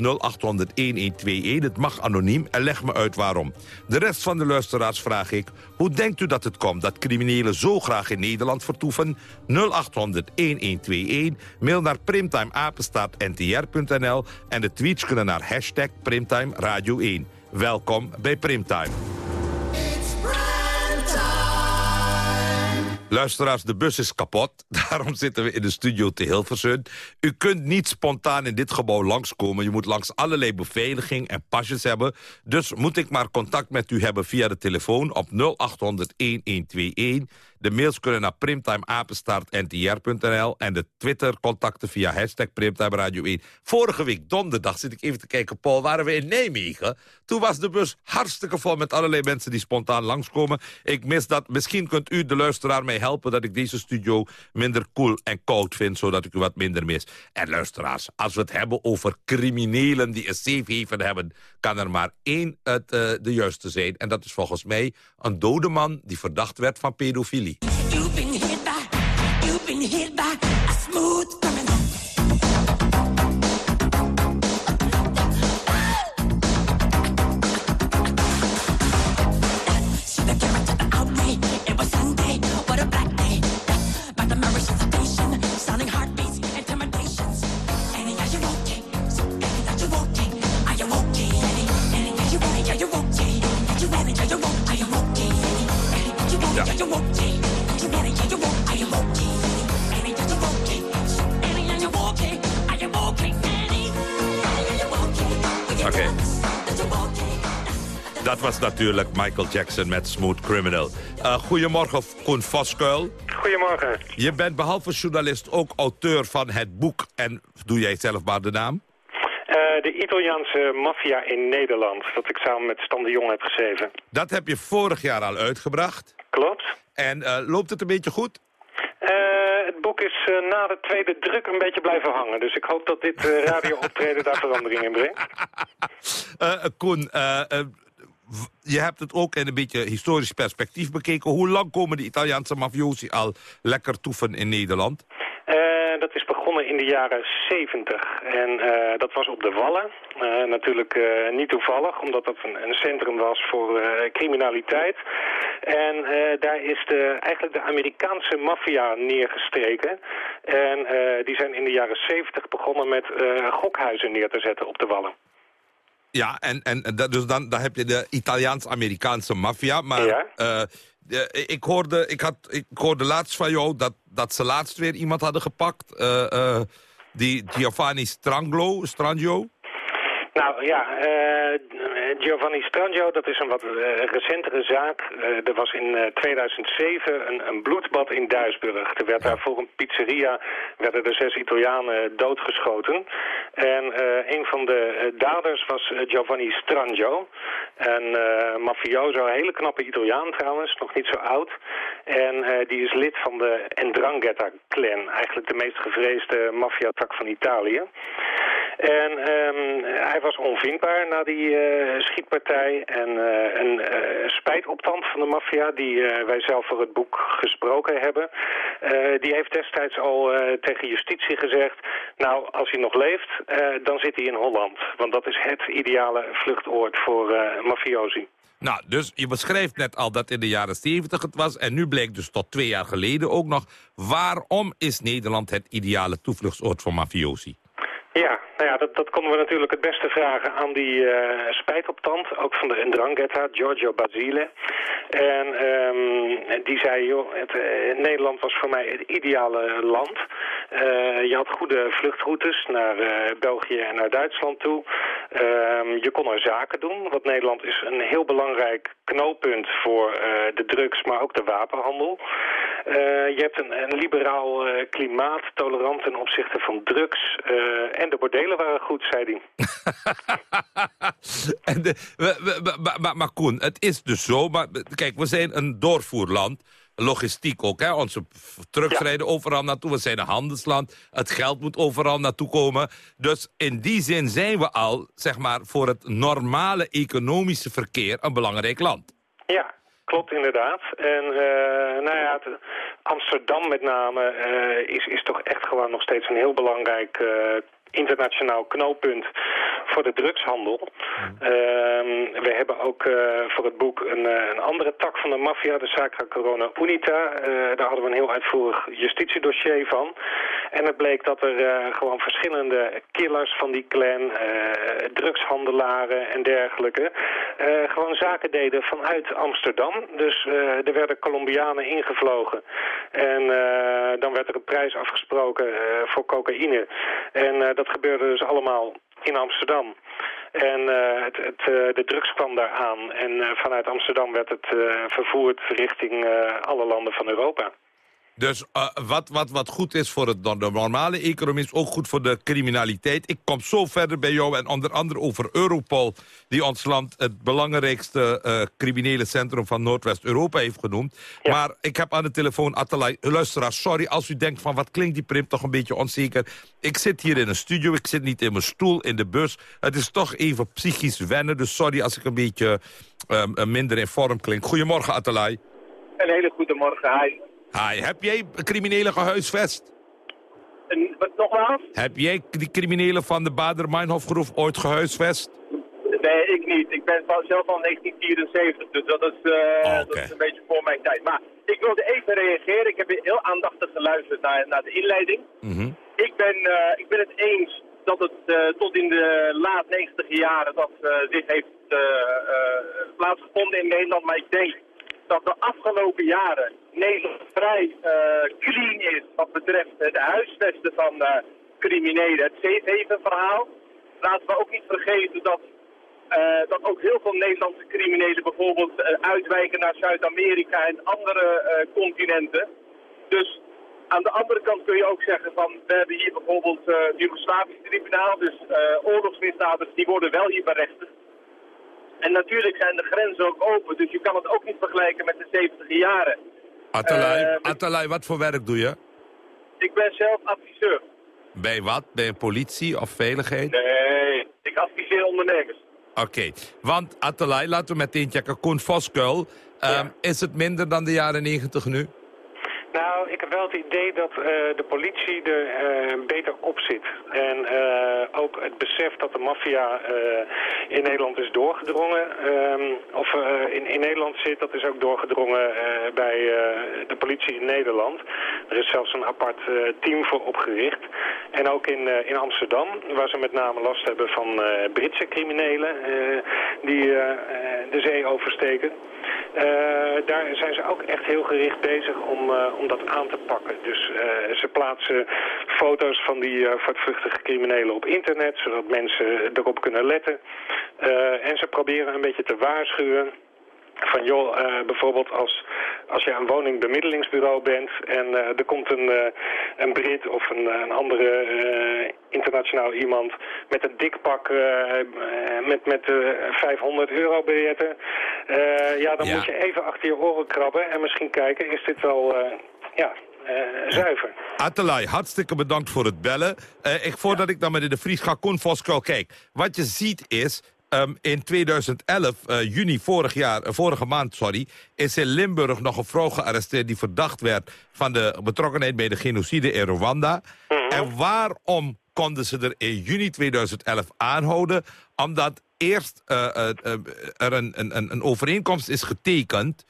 Speaker 20: Het mag anoniem en leg me uit waarom. De rest van de luisteraars vraag ik... hoe denkt u dat het komt dat criminelen zo graag in Nederland vertoeven? 0800-1121. Mail naar primtimeapenstaartntr.nl en de tweets kunnen naar hashtag Primtime Radio 1. Welkom bij Primtime. Luisteraars, de bus is kapot. Daarom zitten we in de studio te Hilversum. U kunt niet spontaan in dit gebouw langskomen. Je moet langs allerlei beveiliging en pasjes hebben. Dus moet ik maar contact met u hebben via de telefoon op 0800-1121. De mails kunnen naar primtimeapenstaartntr.nl en de Twitter contacten via hashtag Primtime Radio 1. Vorige week donderdag, zit ik even te kijken, Paul, waren we in Nijmegen. Toen was de bus hartstikke vol met allerlei mensen die spontaan langskomen. Ik mis dat. Misschien kunt u, de luisteraar, mij helpen dat ik deze studio minder koel en koud vind, zodat ik u wat minder mis. En luisteraars, als we het hebben over criminelen die een haven hebben, kan er maar één het, uh, de juiste zijn. En dat is volgens mij een dode man die verdacht werd van pedofilie. you've been hit by a smooth natuurlijk Michael Jackson met Smooth Criminal. Uh, goedemorgen, Koen Voskuil.
Speaker 21: goedemorgen.
Speaker 20: Je bent behalve journalist ook auteur van het boek. En doe jij zelf maar de naam?
Speaker 21: Uh, de Italiaanse maffia in Nederland, dat ik samen met Stan de Jong heb geschreven.
Speaker 20: Dat heb je vorig jaar al uitgebracht.
Speaker 21: Klopt.
Speaker 20: En uh, loopt het een beetje goed?
Speaker 21: Uh, het boek is na de tweede druk een beetje blijven hangen. Dus ik hoop dat dit radio-optreden daar verandering in brengt.
Speaker 20: Koen, je hebt het ook in een beetje historisch perspectief bekeken. Hoe lang komen de Italiaanse mafiosi al lekker toeven in Nederland?
Speaker 21: Uh, dat is begonnen in de jaren 70 en uh, dat was op de Wallen. Uh, natuurlijk niet toevallig, omdat dat een, een centrum was voor criminaliteit. En daar is de, eigenlijk de Amerikaanse maffia neergestreken. En die zijn in de jaren 70 begonnen met gokhuizen neer te zetten op de Wallen.
Speaker 20: Ja, en, en dus dan, dan heb je de Italiaans-Amerikaanse maffia. Maar
Speaker 21: ja.
Speaker 20: uh, de, ik, hoorde, ik, had, ik hoorde laatst van jou dat, dat ze laatst weer iemand hadden gepakt. Uh, uh, die Giovanni Stranglo, Strangio.
Speaker 21: Nou ja, Giovanni Strangio, dat is een wat uh, recentere zaak. Uh, er was in 2007 een, een, bloedbad in Duisburg. Er werd daar voor een pizzeria werden er zes Italianen doodgeschoten. En een van de daders was Giovanni Strangio. Een mafioso, een hele knappe Italiaan trouwens, nog niet zo oud. En die is lid van de Ndrangheta-clan, eigenlijk de meest gevreesde maffiatak van Italië. En um, hij was onvindbaar na die uh, schietpartij. En uh, een uh, spijtoptand van de maffia, die wij zelf voor het boek gesproken hebben... die heeft destijds al tegen justitie gezegd... nou, als hij nog leeft, dan zit hij in Holland. Want dat is het ideale vluchtoord voor mafiosi.
Speaker 20: Nou, dus je beschrijft net al dat in de jaren 70 het was... en nu blijkt dus tot twee jaar geleden ook nog... waarom is Nederland het ideale toevluchtsoord voor mafiosi?
Speaker 21: Ja, nou ja, dat, dat konden we natuurlijk het beste vragen aan die uh, spijtoptand, ook van de Ndrangheta, Giorgio Basile. En um, die zei, joh, het, uh, Nederland was voor mij het ideale land. Uh, je had goede vluchtroutes naar België en naar Duitsland toe. Um, je kon er zaken doen, want Nederland is een heel belangrijk knooppunt voor de drugs, maar ook de wapenhandel. je hebt een, een liberaal klimaat, tolerant ten opzichte van drugs en de bordelen waren goed, zei hij.
Speaker 20: en de, we, we, maar, maar, maar Koen, het is dus zo. Maar, kijk, we zijn een doorvoerland. Logistiek ook, hè. Onze trucks ja. rijden overal naartoe. We zijn een handelsland. Het geld moet overal naartoe komen. Dus in die zin zijn we al, zeg maar, voor het normale economische verkeer een belangrijk land.
Speaker 21: Ja, klopt inderdaad. En uh, nou ja, het, Amsterdam met name uh, is, is toch echt gewoon nog steeds een heel belangrijk uh, internationaal knooppunt voor de drugshandel. Uh, we hebben ook uh, voor het boek een, uh, een, andere tak van de maffia, de Sacra Corona Unita. daar hadden we een heel uitvoerig justitiedossier van. En het bleek dat er gewoon verschillende killers van die clan, drugshandelaren en dergelijke, gewoon zaken deden vanuit Amsterdam. Dus er werden Colombianen ingevlogen. En dan werd er een prijs afgesproken voor cocaïne. En dat gebeurde dus allemaal in Amsterdam. En het, het, de drugs kwam daar aan. En vanuit Amsterdam werd het vervoerd richting alle landen van Europa.
Speaker 20: Dus wat, wat, wat goed is voor het, de normale economie is ook goed voor de criminaliteit. Ik kom zo verder bij jou en onder andere over Europol... die ons land het belangrijkste criminele centrum van Noordwest-Europa heeft genoemd. Ja. Maar ik heb aan de telefoon Atalay, luisteraar, sorry als u denkt van wat klinkt die prim toch een beetje onzeker. Ik zit hier in een studio, ik zit niet in mijn stoel, in de bus. Het is toch even psychisch wennen, dus sorry als ik een beetje um, minder in vorm klink. Goedemorgen Atalay.
Speaker 22: Een hele goede morgen, hi.
Speaker 20: Heb jij criminelen gehuisvest?
Speaker 22: En, wat nogmaals?
Speaker 20: Heb jij die criminelen van de Bader-Meinhof-groep ooit gehuisvest?
Speaker 22: Nee, ik niet. Ik ben van, zelf van 1974, dus dat is, uh,
Speaker 20: okay.
Speaker 22: dat is een beetje voor mijn tijd. Maar ik wilde even reageren. Ik heb heel aandachtig geluisterd naar, naar de inleiding.
Speaker 20: Mm -hmm.
Speaker 22: ik, ben, uh, ik ben het eens dat het uh, tot in de laat 90 jaren dat zich heeft plaatsgevonden in Nederland. Maar ik denk dat de afgelopen jaren Nederland vrij uh, clean is wat betreft het huisvesten van uh, criminelen. Het safe verhaal. Laten we ook niet vergeten dat, uh, dat ook heel veel Nederlandse criminelen bijvoorbeeld uitwijken naar Zuid-Amerika en andere continenten. Dus aan de andere kant kun je ook zeggen van, we hebben hier bijvoorbeeld uh, het Joegoslavisch tribunaal, dus uh, die worden wel hier berechten. En natuurlijk zijn de grenzen ook open, dus je kan het ook niet vergelijken met de 70 jaren.
Speaker 20: Atalay, uh, Atalay, wat voor werk doe je?
Speaker 22: Ik ben zelf adviseur.
Speaker 20: Bij wat? Bij politie of veiligheid?
Speaker 22: Nee, ik adviseer ondernemers.
Speaker 20: Oké, want Atalay, laten we meteen checken. Koen Voskuil, um, is het minder dan de jaren 90 nu?
Speaker 21: Nou, ik heb wel het idee dat uh, de politie er uh, beter op zit. En uh, ook het besef dat de maffia in Nederland is doorgedrongen, um, of in, in Nederland zit, dat is ook doorgedrongen bij de politie in Nederland. Er is zelfs een apart team voor opgericht. En ook in, in Amsterdam, waar ze met name last hebben van Britse criminelen die de zee oversteken. daar zijn ze ook echt heel gericht bezig om, om dat aan te pakken. Dus uh, ze plaatsen foto's van die uh, voortvluchtige criminelen op internet, zodat mensen erop kunnen letten. Uh, en ze proberen een beetje te waarschuwen van joh, uh, bijvoorbeeld als, als je een woningbemiddelingsbureau bent en uh, er komt een, uh, een Brit of een, een andere internationaal iemand met een dik pak met, met 500 euro biljetten, ja, dan
Speaker 20: Ja.
Speaker 21: moet je even achter je oren krabben en misschien kijken, is dit wel ja, zuiver.
Speaker 20: Atalay, hartstikke bedankt voor het bellen. Eh, ik, voordat ik dan met de Vries ga, Koen Voskuil, kijk. Wat je ziet is, ehm, in 2011, eh, juni vorig jaar, eh, vorige maand, sorry... is in Limburg nog een vrouw gearresteerd die verdacht werd... van de betrokkenheid bij de genocide in Rwanda. En waarom konden ze er in juni 2011 aanhouden? Omdat eerst eh, er een, een, een- een overeenkomst is getekend...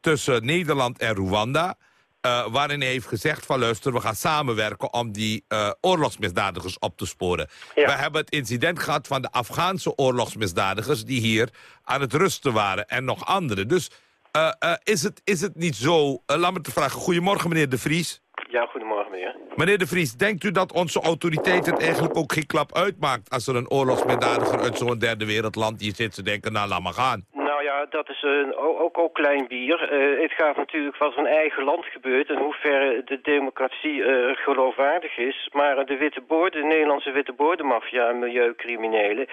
Speaker 20: tussen Nederland en Rwanda... eh, waarin hij heeft gezegd van luister, we gaan samenwerken om die eh, oorlogsmisdadigers op te sporen. We hebben het incident gehad van de Afghaanse oorlogsmisdadigers die hier aan het rusten waren en nog anderen. Dus eh, eh, is, het, is het niet zo, laat me te vragen, goedemorgen meneer De Vries.
Speaker 23: Ja, goedemorgen meneer.
Speaker 20: Meneer De Vries, denkt u dat onze autoriteit het eigenlijk ook geen klap uitmaakt... als er een oorlogsmisdadiger uit zo'n derde wereldland hier zit, ze denken, nou laat maar gaan.
Speaker 23: Ja, dat is een, ook, ook klein bier. Eh, het gaat natuurlijk wat in eigen land gebeurt... en hoe ver de democratie eh, geloofwaardig is. Maar de witte boorden, de Nederlandse witte boordenmafia en milieucriminelen...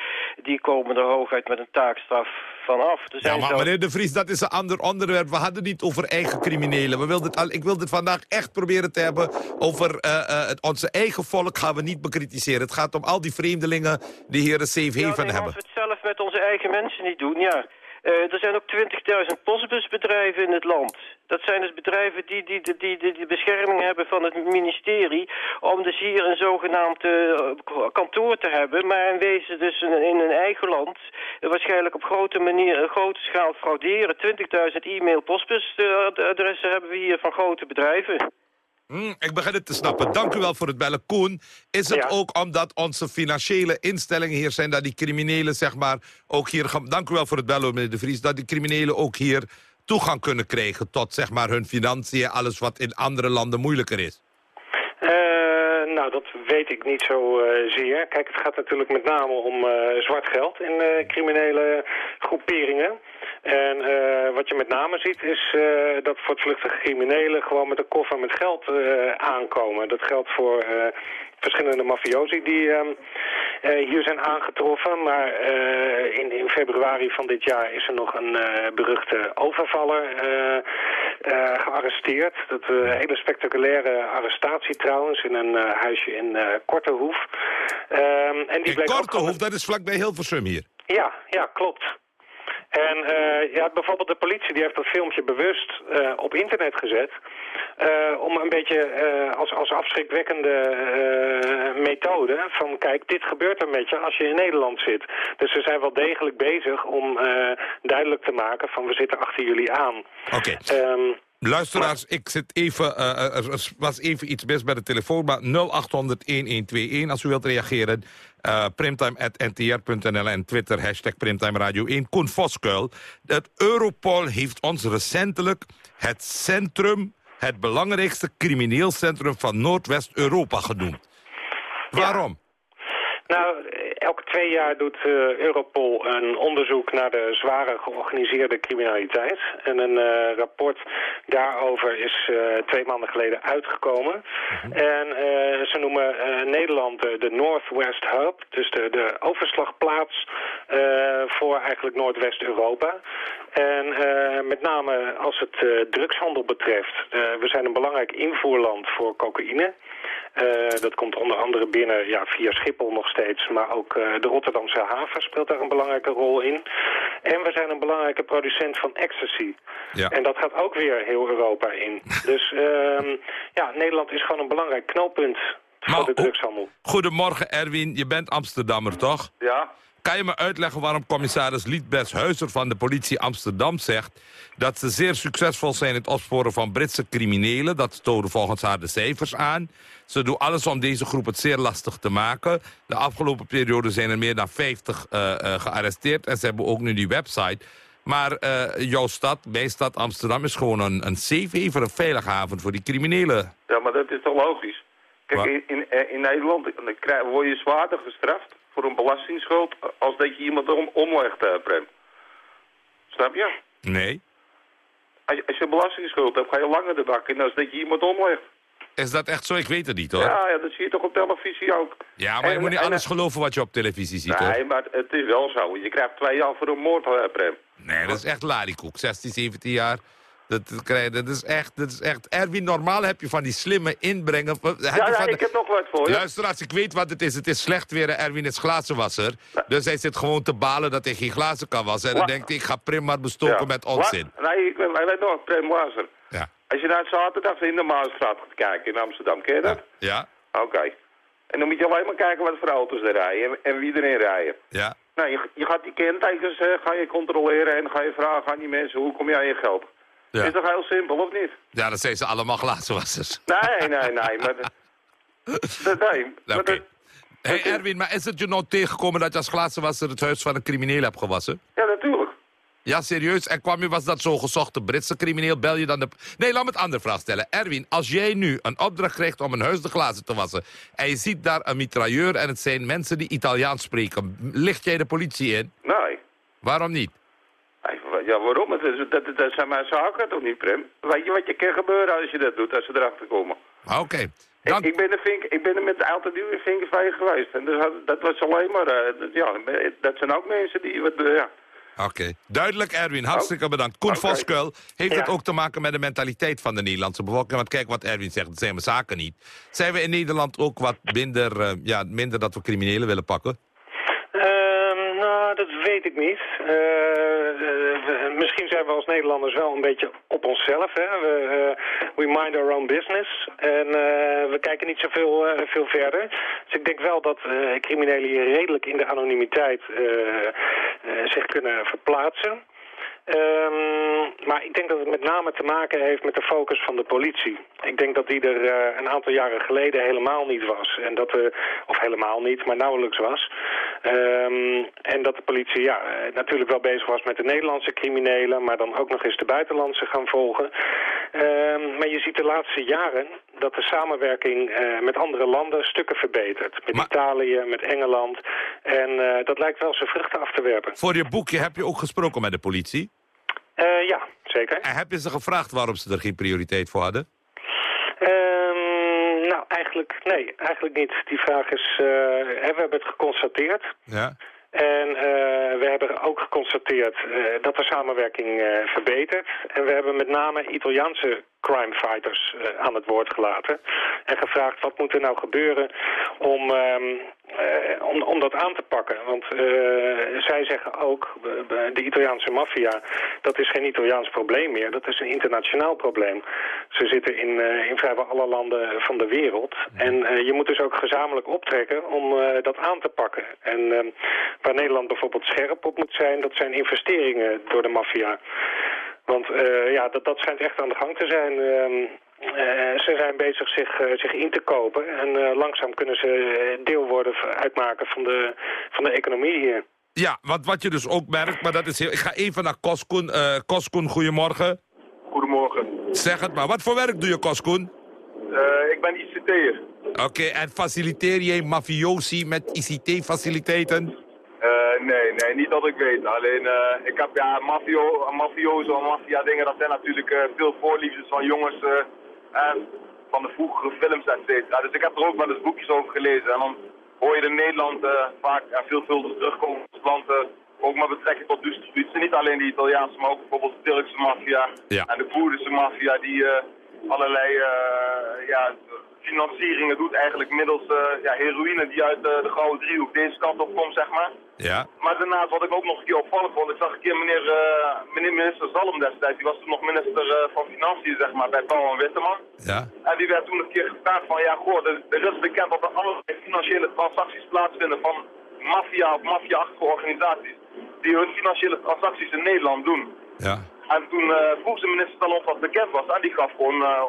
Speaker 23: die komen er hooguit met een taakstraf van af. Er
Speaker 20: Ja,
Speaker 23: zijn
Speaker 20: maar
Speaker 23: zelfs-
Speaker 20: meneer De Vries, dat is een ander onderwerp. We hadden het niet over eigen criminelen. We wilden het ik wilde het vandaag echt proberen te hebben over eh, het, onze eigen volk gaan we niet bekritiseren. Het gaat om al die vreemdelingen die hier een safe
Speaker 23: Ja,
Speaker 20: haven
Speaker 23: nee,
Speaker 20: hebben.
Speaker 23: als we het zelf met onze eigen mensen niet doen, ja. Eh, er zijn ook 20.000 postbusbedrijven in het land. Dat zijn dus bedrijven die, die, die, die, de bescherming hebben van het ministerie... om dus hier een zogenaamd eh, kantoor te hebben... maar in wezen dus in, in hun eigen land... eh, waarschijnlijk op grote, manier, eh, grote schaal frauderen. 20.000 e-mail postbusadressen hebben we hier van grote bedrijven.
Speaker 20: Hm, ik begin het te snappen. Dank u wel voor het bellen. Koen, is het ook omdat onze financiële instellingen hier zijn... dat die criminelen, zeg maar, ook hier... Dank u wel voor het bellen, meneer De Vries. Dat die criminelen ook hier toegang kunnen krijgen... tot, zeg maar, hun financiën, alles wat in andere landen moeilijker is.
Speaker 21: Eh, nou, dat weet ik niet zo eh, zeer. Kijk, het gaat natuurlijk met name om eh, zwart geld in criminele groeperingen. En eh, wat je met name ziet is eh, dat voortvluchtige criminelen gewoon met een koffer met geld eh, aankomen. Dat geldt voor verschillende mafiosi die ehm, eh, hier zijn aangetroffen. Maar in, in februari van dit jaar is er nog een beruchte overvaller gearresteerd. Dat een hele spectaculaire arrestatie trouwens in een huisje in eh Kortehoef. Ehm, en die
Speaker 20: In
Speaker 21: ook
Speaker 20: Kortehoef, dat is vlakbij Hilversum hier.
Speaker 21: ja, ja, klopt. En eh, ja, bijvoorbeeld de politie die heeft dat filmpje bewust eh, op internet gezet. eh, om een beetje als, als afschrikwekkende methode van kijk, dit gebeurt er met je als je in Nederland zit. Dus ze zijn wel degelijk bezig om duidelijk te maken van we zitten achter jullie aan.
Speaker 20: Oké.
Speaker 21: Ehm,
Speaker 20: Luisteraars, ik zit even, er er was even iets mis bij de telefoon, maar 0800-1121 als u wilt reageren. Eh primtime.ntr.nl en Twitter, hashtag Primtime Radio 1. Koen Voskuil, het Europol heeft ons recentelijk het centrum, het belangrijkste crimineel centrum van Noordwest-Europa genoemd. Waarom?
Speaker 21: Nou, elke twee jaar doet uh, Europol een onderzoek naar de zware georganiseerde criminaliteit. En een uh, rapport daarover is uh, twee maanden geleden uitgekomen. -hmm. En ze noemen Nederland de Northwest Hub, dus de, de overslagplaats voor eigenlijk Noordwest-Europa. En met name als het drugshandel betreft. we zijn een belangrijk invoerland voor cocaïne. Uh, dat komt onder andere binnen ja, via Schiphol nog steeds. Maar ook uh, de Rotterdamse haven speelt daar een belangrijke rol in. En we zijn een belangrijke producent van ecstasy.
Speaker 20: Ja.
Speaker 21: En dat gaat ook weer heel Europa in. dus uh, ja, Nederland is gewoon een belangrijk knooppunt voor de drugshandel.
Speaker 20: Goedemorgen Erwin, je bent Amsterdammer toch?
Speaker 24: Ja.
Speaker 20: Kan je me uitleggen waarom commissaris Lietbers Huizer van de politie Amsterdam zegt... dat ze zeer succesvol zijn in het opsporen van Britse criminelen? Dat tonen volgens haar de cijfers aan. Ze doen alles om deze groep het zeer lastig te maken. De afgelopen periode zijn er meer dan 50 uh, uh, gearresteerd... en ze hebben ook nu die website... Maar uh, jouw stad, mijn stad Amsterdam, is gewoon een, een safe haven, een veilige haven voor die criminelen.
Speaker 24: Ja, maar dat is toch logisch? Kijk, in, in, in, Nederland word je zwaarder gestraft voor een belastingsschuld als dat je iemand om, omlegt, uh, Prem. Snap je?
Speaker 20: Nee.
Speaker 24: Als je, als je belastingsschuld hebt, ga je langer de bak in als dat je iemand omlegt.
Speaker 20: Is dat echt zo? Ik weet het niet, hoor.
Speaker 24: Ja, ja dat zie je toch op televisie ook.
Speaker 20: Ja, maar en, je moet niet en, alles geloven wat je op televisie ziet,
Speaker 24: Nee,
Speaker 20: hoor.
Speaker 24: maar het is wel zo. Je krijgt twee jaar voor een moord, uh, Prem.
Speaker 20: Nee, dat is echt larikoek. 16, 17 jaar. Dat, dat, dat, is echt, dat is echt... Erwin, normaal heb je van die slimme inbrengen... Heb
Speaker 24: ja, ja, ik heb nog wat voor je.
Speaker 20: Luister, als ik weet wat het is. Het is slecht weer. Erwin is glazenwasser. Dus hij zit gewoon te balen dat hij geen glazen kan wassen. En dan denkt hij, ik ga Prim maar bestoken
Speaker 24: ja.
Speaker 20: met onzin.
Speaker 24: La nee, ik, hij weet nog.
Speaker 20: Ja.
Speaker 24: Als je naar het zaterdag in de Maasstraat gaat kijken in Amsterdam, ken je dat?
Speaker 20: Ja.
Speaker 24: Oké. Okay. En dan moet je alleen maar kijken wat voor auto's er rijden en, en wie erin rijden.
Speaker 20: Ja.
Speaker 24: Nou, je, je gaat die kentekens uh, ga je controleren en ga je vragen aan die mensen, hoe kom jij aan je geld?
Speaker 20: Ja.
Speaker 24: Is toch heel simpel, of niet?
Speaker 20: Ja, dat zijn ze allemaal glazenwassers.
Speaker 24: Nee, nee, nee, maar... dat, nee, maar
Speaker 20: okay. Hé hey Erwin, maar is het je nou tegengekomen dat je als glazenwasser het huis van een crimineel hebt gewassen?
Speaker 24: Ja, natuurlijk.
Speaker 20: Ja, serieus? En kwam je, was dat zo gezochte Britse crimineel? Bel je dan de... Nee, laat me het andere vraag stellen. Erwin, als jij nu een opdracht krijgt om een huis de glazen te wassen... en je ziet daar een mitrailleur en het zijn mensen die Italiaans spreken... licht jij de politie in?
Speaker 24: Nee.
Speaker 20: Waarom niet?
Speaker 24: Ja, waarom? Dat, is, dat, dat zijn mijn zaken toch niet, Prim? Weet je wat je kan gebeuren als je dat doet, als ze erachter komen?
Speaker 20: Oké. Okay.
Speaker 24: Ik, ik, ben er vink, ik ben er met de auto duur in Vinkenveen geweest. En dus, dat was alleen maar... Uh, dat, ja, dat zijn ook mensen die... Wat, uh, ja.
Speaker 20: Oké, okay. duidelijk Erwin. Hartstikke oh. bedankt. Koen okay. Voskuil heeft ja. het ook te maken met de mentaliteit van de Nederlandse bevolking. Want kijk wat Erwin zegt, dat zijn we zaken niet. Zijn we in Nederland ook wat minder, uh, ja, minder dat we criminelen willen pakken?
Speaker 21: Nou, dat weet ik niet. Uh, misschien zijn we als Nederlanders wel een beetje op onszelf. Hè? We, uh, we mind our own business. En we kijken niet zoveel veel verder. Dus ik denk wel dat criminelen hier redelijk in de anonimiteit zich kunnen verplaatsen. Um, maar ik denk dat het met name te maken heeft met de focus van de politie. Ik denk dat die er uh, een aantal jaren geleden helemaal niet was. En dat de, of helemaal niet, maar nauwelijks was. Um, en dat de politie ja, natuurlijk wel bezig was met de Nederlandse criminelen... maar dan ook nog eens de buitenlandse gaan volgen. Um, maar je ziet de laatste jaren dat de samenwerking uh, met andere landen stukken verbetert. Met maar... Italië, met Engeland. En uh, dat lijkt wel zijn vruchten af te werpen.
Speaker 20: Voor je boekje heb je ook gesproken met de politie?
Speaker 21: Uh, ja, zeker.
Speaker 20: En heb je ze gevraagd waarom ze er geen prioriteit voor hadden?
Speaker 21: Um, nou, eigenlijk, nee, eigenlijk niet. Die vraag is, uh, we hebben het geconstateerd.
Speaker 20: Ja.
Speaker 21: En uh, we hebben ook geconstateerd dat de samenwerking verbetert. En we hebben met name Italiaanse crime fighters aan het woord gelaten. En gevraagd wat moet er nou gebeuren om, um, om, om dat aan te pakken. Want zij zeggen ook, de Italiaanse maffia, dat is geen Italiaans probleem meer. Dat is een internationaal probleem. Ze zitten in, in vrijwel alle landen van de wereld. En je moet dus ook gezamenlijk optrekken om dat aan te pakken. En waar Nederland bijvoorbeeld scherp op moet zijn, dat zijn investeringen door de maffia. Want uh, ja, dat, dat schijnt echt aan de gang te zijn. Uh, uh, ze zijn bezig zich, zich in te kopen en langzaam kunnen ze deel worden uitmaken van de, van de economie hier.
Speaker 20: Ja, wat, wat je dus ook merkt, maar dat is heel... Ik ga even naar Koskoen. Koskoen, goedemorgen.
Speaker 25: Goedemorgen.
Speaker 20: Zeg het maar, wat voor werk doe je, Koskoen?
Speaker 25: ik ben ICT'er.
Speaker 20: Oké, en faciliteer jij mafiosi met ICT-faciliteiten?
Speaker 25: Eh, nee, nee, niet dat ik weet. Alleen, eh, ik heb ja, mafio, mafioso en maffia dingen, dat zijn natuurlijk eh, veel voorliefdes van jongens en van de vroegere films, et cetera. Dus ik heb er ook wel eens boekjes over gelezen. En dan hoor je in Nederland vaak ja, veelvuldig terugkomen als land, ook met betrekking tot distributie. Niet alleen de Italiaanse, maar ook bijvoorbeeld de Turkse maffia
Speaker 20: Ja.
Speaker 25: en de Koerdische maffia die allerlei ja, financieringen doet eigenlijk middels eh, ja, heroïne die uit eh, de Gouden Driehoek deze kant op komt, zeg maar.
Speaker 20: Ja.
Speaker 25: Maar daarnaast wat ik ook nog een keer opvallend vond, ik zag een keer meneer, eh, meneer minister Zalm destijds, die was toen nog minister van Financiën zeg maar, bij Pauw en Witteman.
Speaker 20: Ja.
Speaker 25: En die werd toen een keer gevraagd van, ja goh, er, er is bekend dat er allerlei financiële transacties plaatsvinden van maffia of maffia-achtige organisaties die hun financiële transacties in Nederland doen.
Speaker 20: Ja.
Speaker 25: En toen eh, vroeg de minister dan of dat bekend was en die gaf gewoon eh,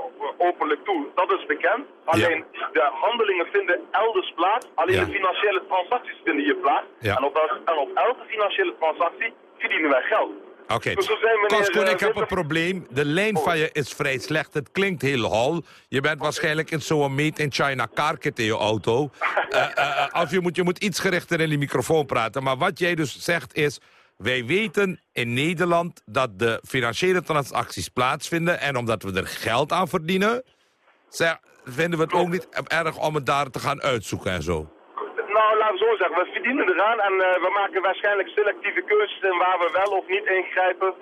Speaker 25: openlijk toe, dat is bekend. Alleen de handelingen vinden elders plaats, alleen
Speaker 20: Ja.
Speaker 25: de financiële transacties vinden hier plaats.
Speaker 20: Ja.
Speaker 25: En, op, elke- en op elke financiële transactie verdienen wij geld.
Speaker 20: Oké.
Speaker 25: Dus meneer,
Speaker 20: Koskoen,
Speaker 25: eh,
Speaker 20: ik heb een probleem. De lijn van je is vrij slecht. Het klinkt heel hol. Je bent waarschijnlijk in zo'n made in China carkit in je auto. Of je moet, je moet iets gerichter in die microfoon praten. Maar wat jij dus zegt is... Wij weten in Nederland dat de financiële transacties plaatsvinden... en omdat we er geld aan verdienen... vinden we het ook niet erg om het daar te gaan uitzoeken en zo.
Speaker 25: Nou, laten we zo zeggen, we verdienen eraan en eh, we maken waarschijnlijk selectieve keuzes in waar we wel of niet ingrijpen.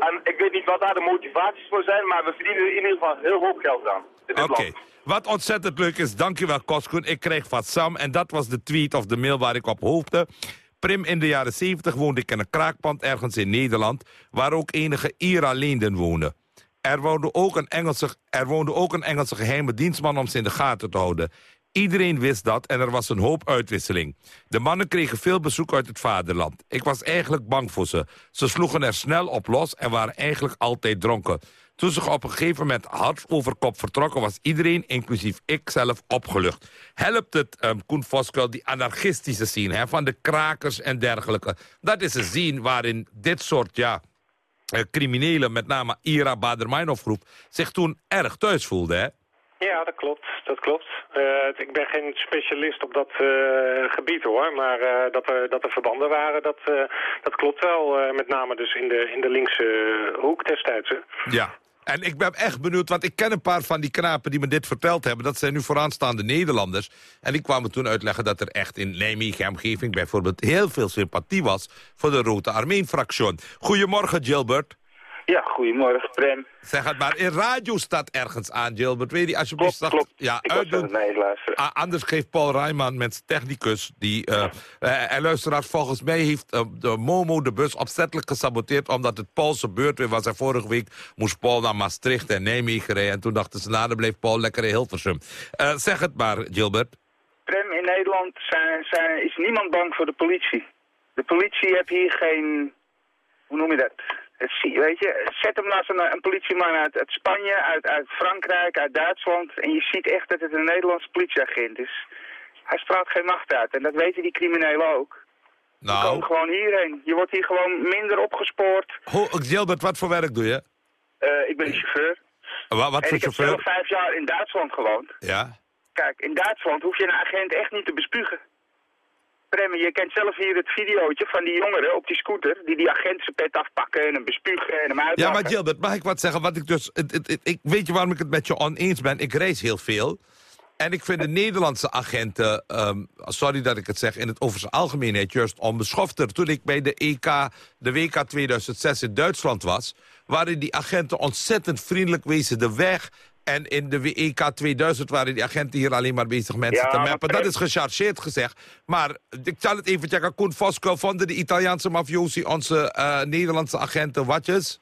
Speaker 25: En ik weet niet wat daar de motivaties voor zijn, maar we verdienen in ieder geval heel hoop geld aan.
Speaker 20: Oké. Wat ontzettend leuk is, dankjewel Koskoen. Ik kreeg van Sam, en dat was de tweet of de mail waar ik op hoopte. Prim, in de jaren 70 woonde ik in een kraakpand ergens in Nederland... waar ook enige Ira-leenden woonden. Er woonde, ook een Engelse, er woonde ook een Engelse geheime dienstman om ze in de gaten te houden. Iedereen wist dat en er was een hoop uitwisseling. De mannen kregen veel bezoek uit het vaderland. Ik was eigenlijk bang voor ze. Ze sloegen er snel op los en waren eigenlijk altijd dronken. Toen ze op een gegeven moment hard over kop vertrokken... was iedereen, inclusief ik zelf, opgelucht. Helpt het, um, Koen Voskuil, die anarchistische scene... Hè, van de krakers en dergelijke. Dat is een scene waarin dit soort, ja... eh, criminelen, met name Ira Bader-Meinhof groep... zich toen erg thuis voelden, hè?
Speaker 21: Ja, dat klopt. Dat klopt. Eh, ik ben geen specialist op dat eh, gebied hoor, maar dat, er, dat er verbanden waren, dat, dat klopt wel. met name dus in de, in de linkse hoek destijds. hè.
Speaker 20: Ja. En ik ben echt benieuwd, want ik ken een paar van die knapen die me dit verteld hebben. Dat zijn nu vooraanstaande Nederlanders. En die kwamen toen uitleggen dat er echt in Nijmegen omgeving bijvoorbeeld heel veel sympathie was voor de Rode Armeen-fractie. Goedemorgen, Gilbert.
Speaker 26: Ja, goedemorgen, Prem.
Speaker 20: Zeg het maar, in radio staat ergens aan, Gilbert. Weet je, alsjeblieft... Klopt, klopt. Ja, uitdoen.
Speaker 26: het meeluisteren.
Speaker 20: Ah, anders geeft Paul Rijman, met technicus, die... eh eh, en luisteraars, volgens mij heeft eh, de Momo de bus opzettelijk gesaboteerd... omdat het Paulse beurt weer was. En vorige week moest Paul naar Maastricht en Nijmegen rijden. En toen dachten ze, nou, dan bleef Paul lekker in Hilversum. Zeg het maar, Gilbert.
Speaker 26: Prem, in Nederland zijn, zijn, is niemand bang voor de politie. De politie heeft hier geen... Hoe noem je dat? Zie- weet je, zet hem naast een, een politieman uit, uit Spanje, uit, uit Frankrijk, uit Duitsland... en je ziet echt dat het een Nederlandse politieagent is. Hij straalt geen macht uit en dat weten die criminelen ook.
Speaker 20: Nou.
Speaker 26: Komen gewoon hierheen. Je wordt hier gewoon minder opgespoord.
Speaker 20: Ho, Gilbert, wat voor werk doe je?
Speaker 26: Eh, ik ben chauffeur.
Speaker 20: Wa- wat
Speaker 26: en
Speaker 20: voor
Speaker 26: ik heb
Speaker 20: chauffeur?
Speaker 26: zelf vijf jaar in Duitsland gewoond.
Speaker 20: Ja.
Speaker 26: Kijk, in Duitsland hoef je een agent echt niet te bespugen. Prem, je kent zelf hier het videootje van die jongeren op die scooter... die die agent zijn pet afpakken en hem bespugen en hem
Speaker 20: Ja,
Speaker 26: uitlachen.
Speaker 20: maar Gilbert, mag ik wat zeggen? Wat ik dus, het, het- het- ik, weet je waarom ik het met je oneens ben? Ik reis heel veel. En ik vind de Nederlandse agenten, ehm, sorry dat ik het zeg... in het over zijn algemeenheid juist onbeschofter. Toen ik bij de EK, de WK 2006 in Duitsland was... waren die agenten ontzettend vriendelijk wezen de weg... En in de EK 2000 waren die agenten hier alleen maar bezig mensen
Speaker 26: Ja,
Speaker 20: te mappen. Dat is gechargeerd gezegd. Maar ik zal het even checken. Koen Voskel, vonden de Italiaanse mafiosi onze eh, Nederlandse agenten watjes?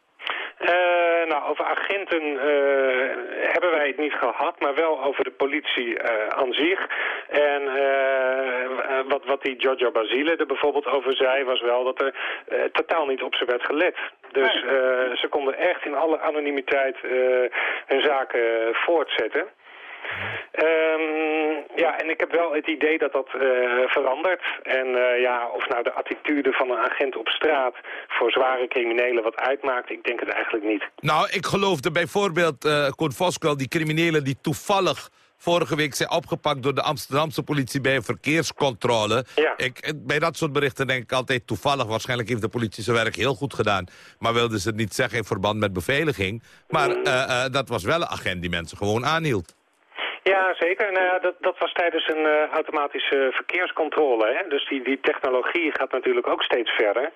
Speaker 21: Eh, nou, over agenten eh, hebben wij het niet gehad, maar wel over de politie eh, aan zich. En eh, eh, wat, wat die Giorgio Basile er bijvoorbeeld over zei, was wel dat er totaal niet op ze werd gelet. Dus ze konden echt in alle anonimiteit hun zaken voortzetten. Ehm, ja, en ik heb wel het idee dat dat eh, verandert. En eh, ja, of nou de attitude van een agent op straat voor zware criminelen wat uitmaakt, ik denk het eigenlijk niet.
Speaker 20: Nou, ik geloofde bijvoorbeeld, eh Koen Voskel, die criminelen die toevallig vorige week zijn opgepakt door de Amsterdamse politie bij een verkeerscontrole. Ik, bij dat soort berichten denk ik altijd toevallig. Waarschijnlijk heeft de politie zijn werk heel goed gedaan. Maar wilden ze het niet zeggen in verband met beveiliging. Maar eh, dat was wel een agent die mensen gewoon aanhield.
Speaker 21: Ja, zeker. Nou ja, dat, dat was tijdens een uh, automatische verkeerscontrole. Hè? Dus die, die technologie gaat natuurlijk ook steeds verder.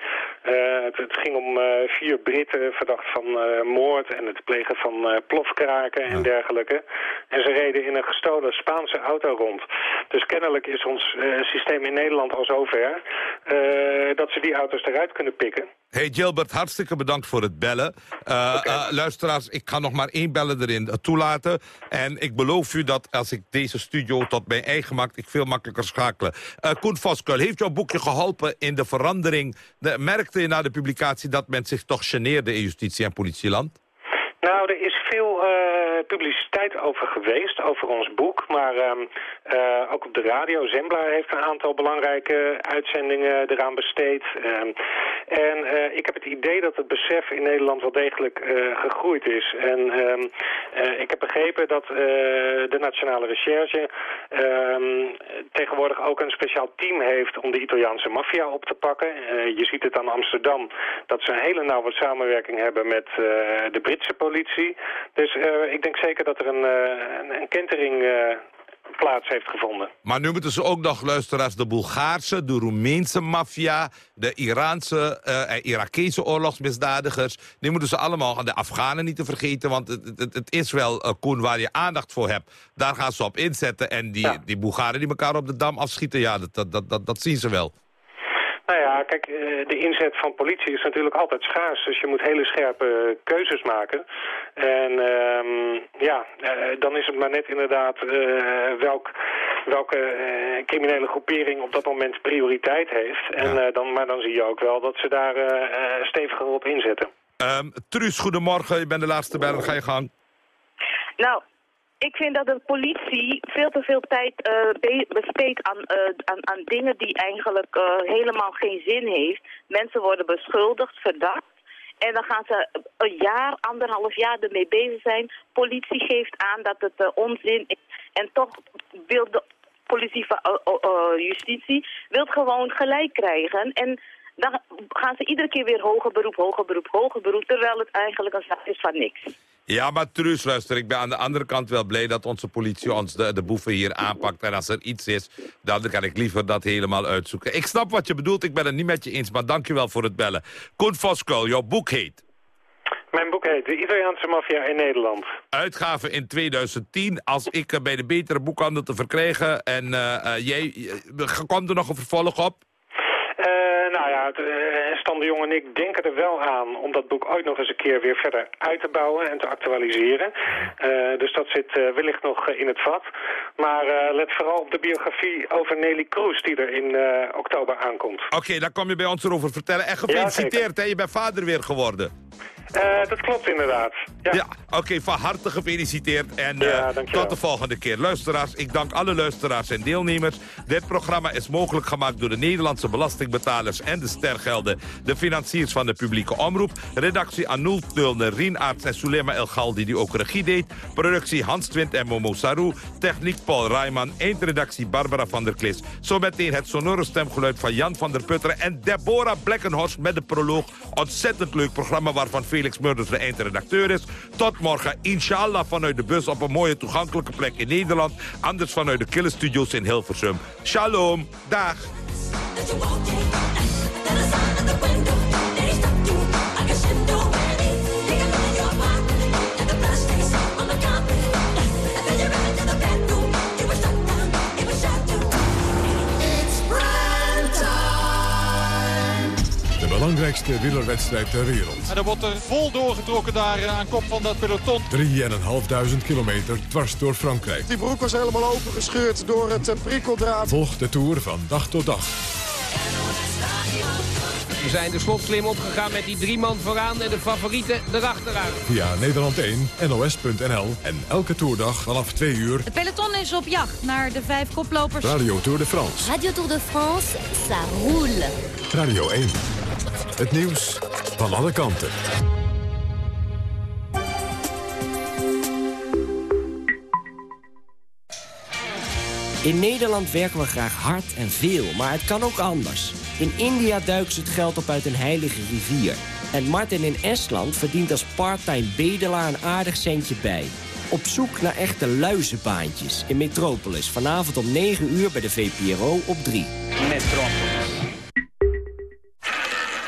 Speaker 21: Uh, het, het, ging om uh, vier Britten verdacht van moord en het plegen van plofkraken en dergelijke. En ze reden in een gestolen Spaanse auto rond. Dus kennelijk is ons systeem in Nederland al zover dat ze die auto's eruit kunnen pikken.
Speaker 20: Hey Gilbert, hartstikke bedankt voor het bellen. Uh, uh, luisteraars, ik ga nog maar één bellen erin toelaten. En ik beloof u dat als ik deze studio tot mijn eigen maak... ik veel makkelijker schakelen. Uh, Koen Voskuil, heeft jouw boekje geholpen in de verandering? De, merkte je na de publicatie dat men zich toch geneerde in justitie en politieland?
Speaker 21: Nou, er is veel publiciteit over geweest, over ons boek. Maar um, uh, ook op de radio. Zembla heeft een aantal belangrijke uitzendingen eraan besteed. Um, en uh, ik heb het idee dat het besef in Nederland wel degelijk gegroeid is. En um, ik heb begrepen dat de Nationale Recherche tegenwoordig ook een speciaal team heeft om de Italiaanse maffia op te pakken. je ziet het aan Amsterdam dat ze een hele nauwe samenwerking hebben met de Britse politie. Dus ik denk zeker dat er een, een, een kentering plaats heeft gevonden.
Speaker 20: Maar nu moeten ze ook nog, luisteraars, de Bulgaarse, de Roemeense maffia... de Iraanse uh, en Irakese oorlogsmisdadigers... die moeten ze allemaal, de Afghanen niet te vergeten... want het, het, het is wel, uh, Koen, waar je aandacht voor hebt. Daar gaan ze op inzetten. En die, ja. die Bulgaren die elkaar op de dam afschieten, ja, dat, dat, dat, dat zien ze wel.
Speaker 21: Nou ja, kijk, de inzet van politie is natuurlijk altijd schaars. Dus je moet hele scherpe keuzes maken. En um, ja, uh, dan is het maar net inderdaad uh, welk, welke uh, criminele groepering op dat moment prioriteit heeft. En ja. dan, maar dan zie je ook wel dat ze daar steviger op inzetten.
Speaker 20: Um, Truus, goedemorgen. Je bent de laatste bij. Ga je gang.
Speaker 27: Nou, ik vind dat de politie veel te veel tijd uh, besteedt aan, uh, aan, aan, dingen die eigenlijk uh, helemaal geen zin heeft. Mensen worden beschuldigd, verdacht. En dan gaan ze een jaar, anderhalf jaar ermee bezig zijn. Politie geeft aan dat het onzin is. En toch wil de politie van justitie wil gewoon gelijk krijgen. En dan gaan ze iedere keer weer hoger beroep, hoger beroep, hoger beroep. Terwijl het eigenlijk een zaak is van niks.
Speaker 20: Ja, maar Truus, luister, ik ben aan de andere kant wel blij dat onze politie ons de, de boeven hier aanpakt. En als er iets is, dan kan ik liever dat helemaal uitzoeken. Ik snap wat je bedoelt, ik ben het niet met je eens, maar dank je wel voor het bellen. Koen Voskuil, jouw boek heet?
Speaker 21: Mijn boek heet De Italiaanse Maffia in Nederland.
Speaker 20: Uitgave in 2010. Als ik bij de betere boekhandel te verkrijgen en uh, uh, jij, uh, komt er nog een vervolg op?
Speaker 21: Nou ja, Stan de Jong en ik denken er wel aan om dat boek ooit nog eens een keer weer verder uit te bouwen en te actualiseren. Uh, dus dat zit uh, wellicht nog in het vat. Maar let vooral op de biografie over Nelly Kroes die er in oktober aankomt.
Speaker 20: Oké, okay, daar kom je bij ons erover vertellen. En gefeliciteerd, ja, hè? je bent vader weer geworden.
Speaker 21: Uh, dat klopt inderdaad. Ja,
Speaker 20: ja oké, okay, van harte gefeliciteerd. En uh, ja, tot de volgende keer. Luisteraars, ik dank alle luisteraars en deelnemers. Dit programma is mogelijk gemaakt door de Nederlandse belastingbetalers en de stergelden. De financiers van de publieke omroep. Redactie Anul Tulner, Rien Aerts en Sulema El Galdi die ook regie deed. Productie Hans Twint en Momo Sarou. Techniek Paul Rijman. Eindredactie Barbara van der Klis. Zometeen het sonore stemgeluid van Jan van der Putteren en Deborah Blekkenhorst met de proloog. Ontzettend leuk programma waarvan Felix Murders de eindredacteur is. Tot morgen, inshallah, vanuit de bus op een mooie toegankelijke plek in Nederland. Anders vanuit de Kille Studios in Hilversum. Shalom, dag.
Speaker 1: Belangrijkste wielerwedstrijd ter wereld.
Speaker 28: En dan wordt er vol doorgetrokken daar eh, aan kop van dat peloton.
Speaker 1: 3.500 kilometer dwars door Frankrijk.
Speaker 28: Die broek was helemaal opengescheurd door het eh, prikkeldraad.
Speaker 1: Volg de Tour van dag tot dag.
Speaker 29: We zijn de slotklim opgegaan met die drie man vooraan en de favorieten erachteraan.
Speaker 1: Via Nederland 1, NOS.nl en elke toerdag vanaf 2 uur.
Speaker 30: Het peloton is op jacht naar de vijf koplopers.
Speaker 1: Radio Tour de France.
Speaker 30: Radio Tour de France, ça roule.
Speaker 1: Radio 1. Het nieuws van alle kanten.
Speaker 8: In Nederland werken we graag hard en veel, maar het kan ook anders. In India duiken ze het geld op uit een heilige rivier. En Martin in Estland verdient als parttime bedelaar een aardig centje bij. Op zoek naar echte luizenbaantjes in Metropolis. Vanavond om 9 uur bij de VPRO op 3.
Speaker 31: Metropolis.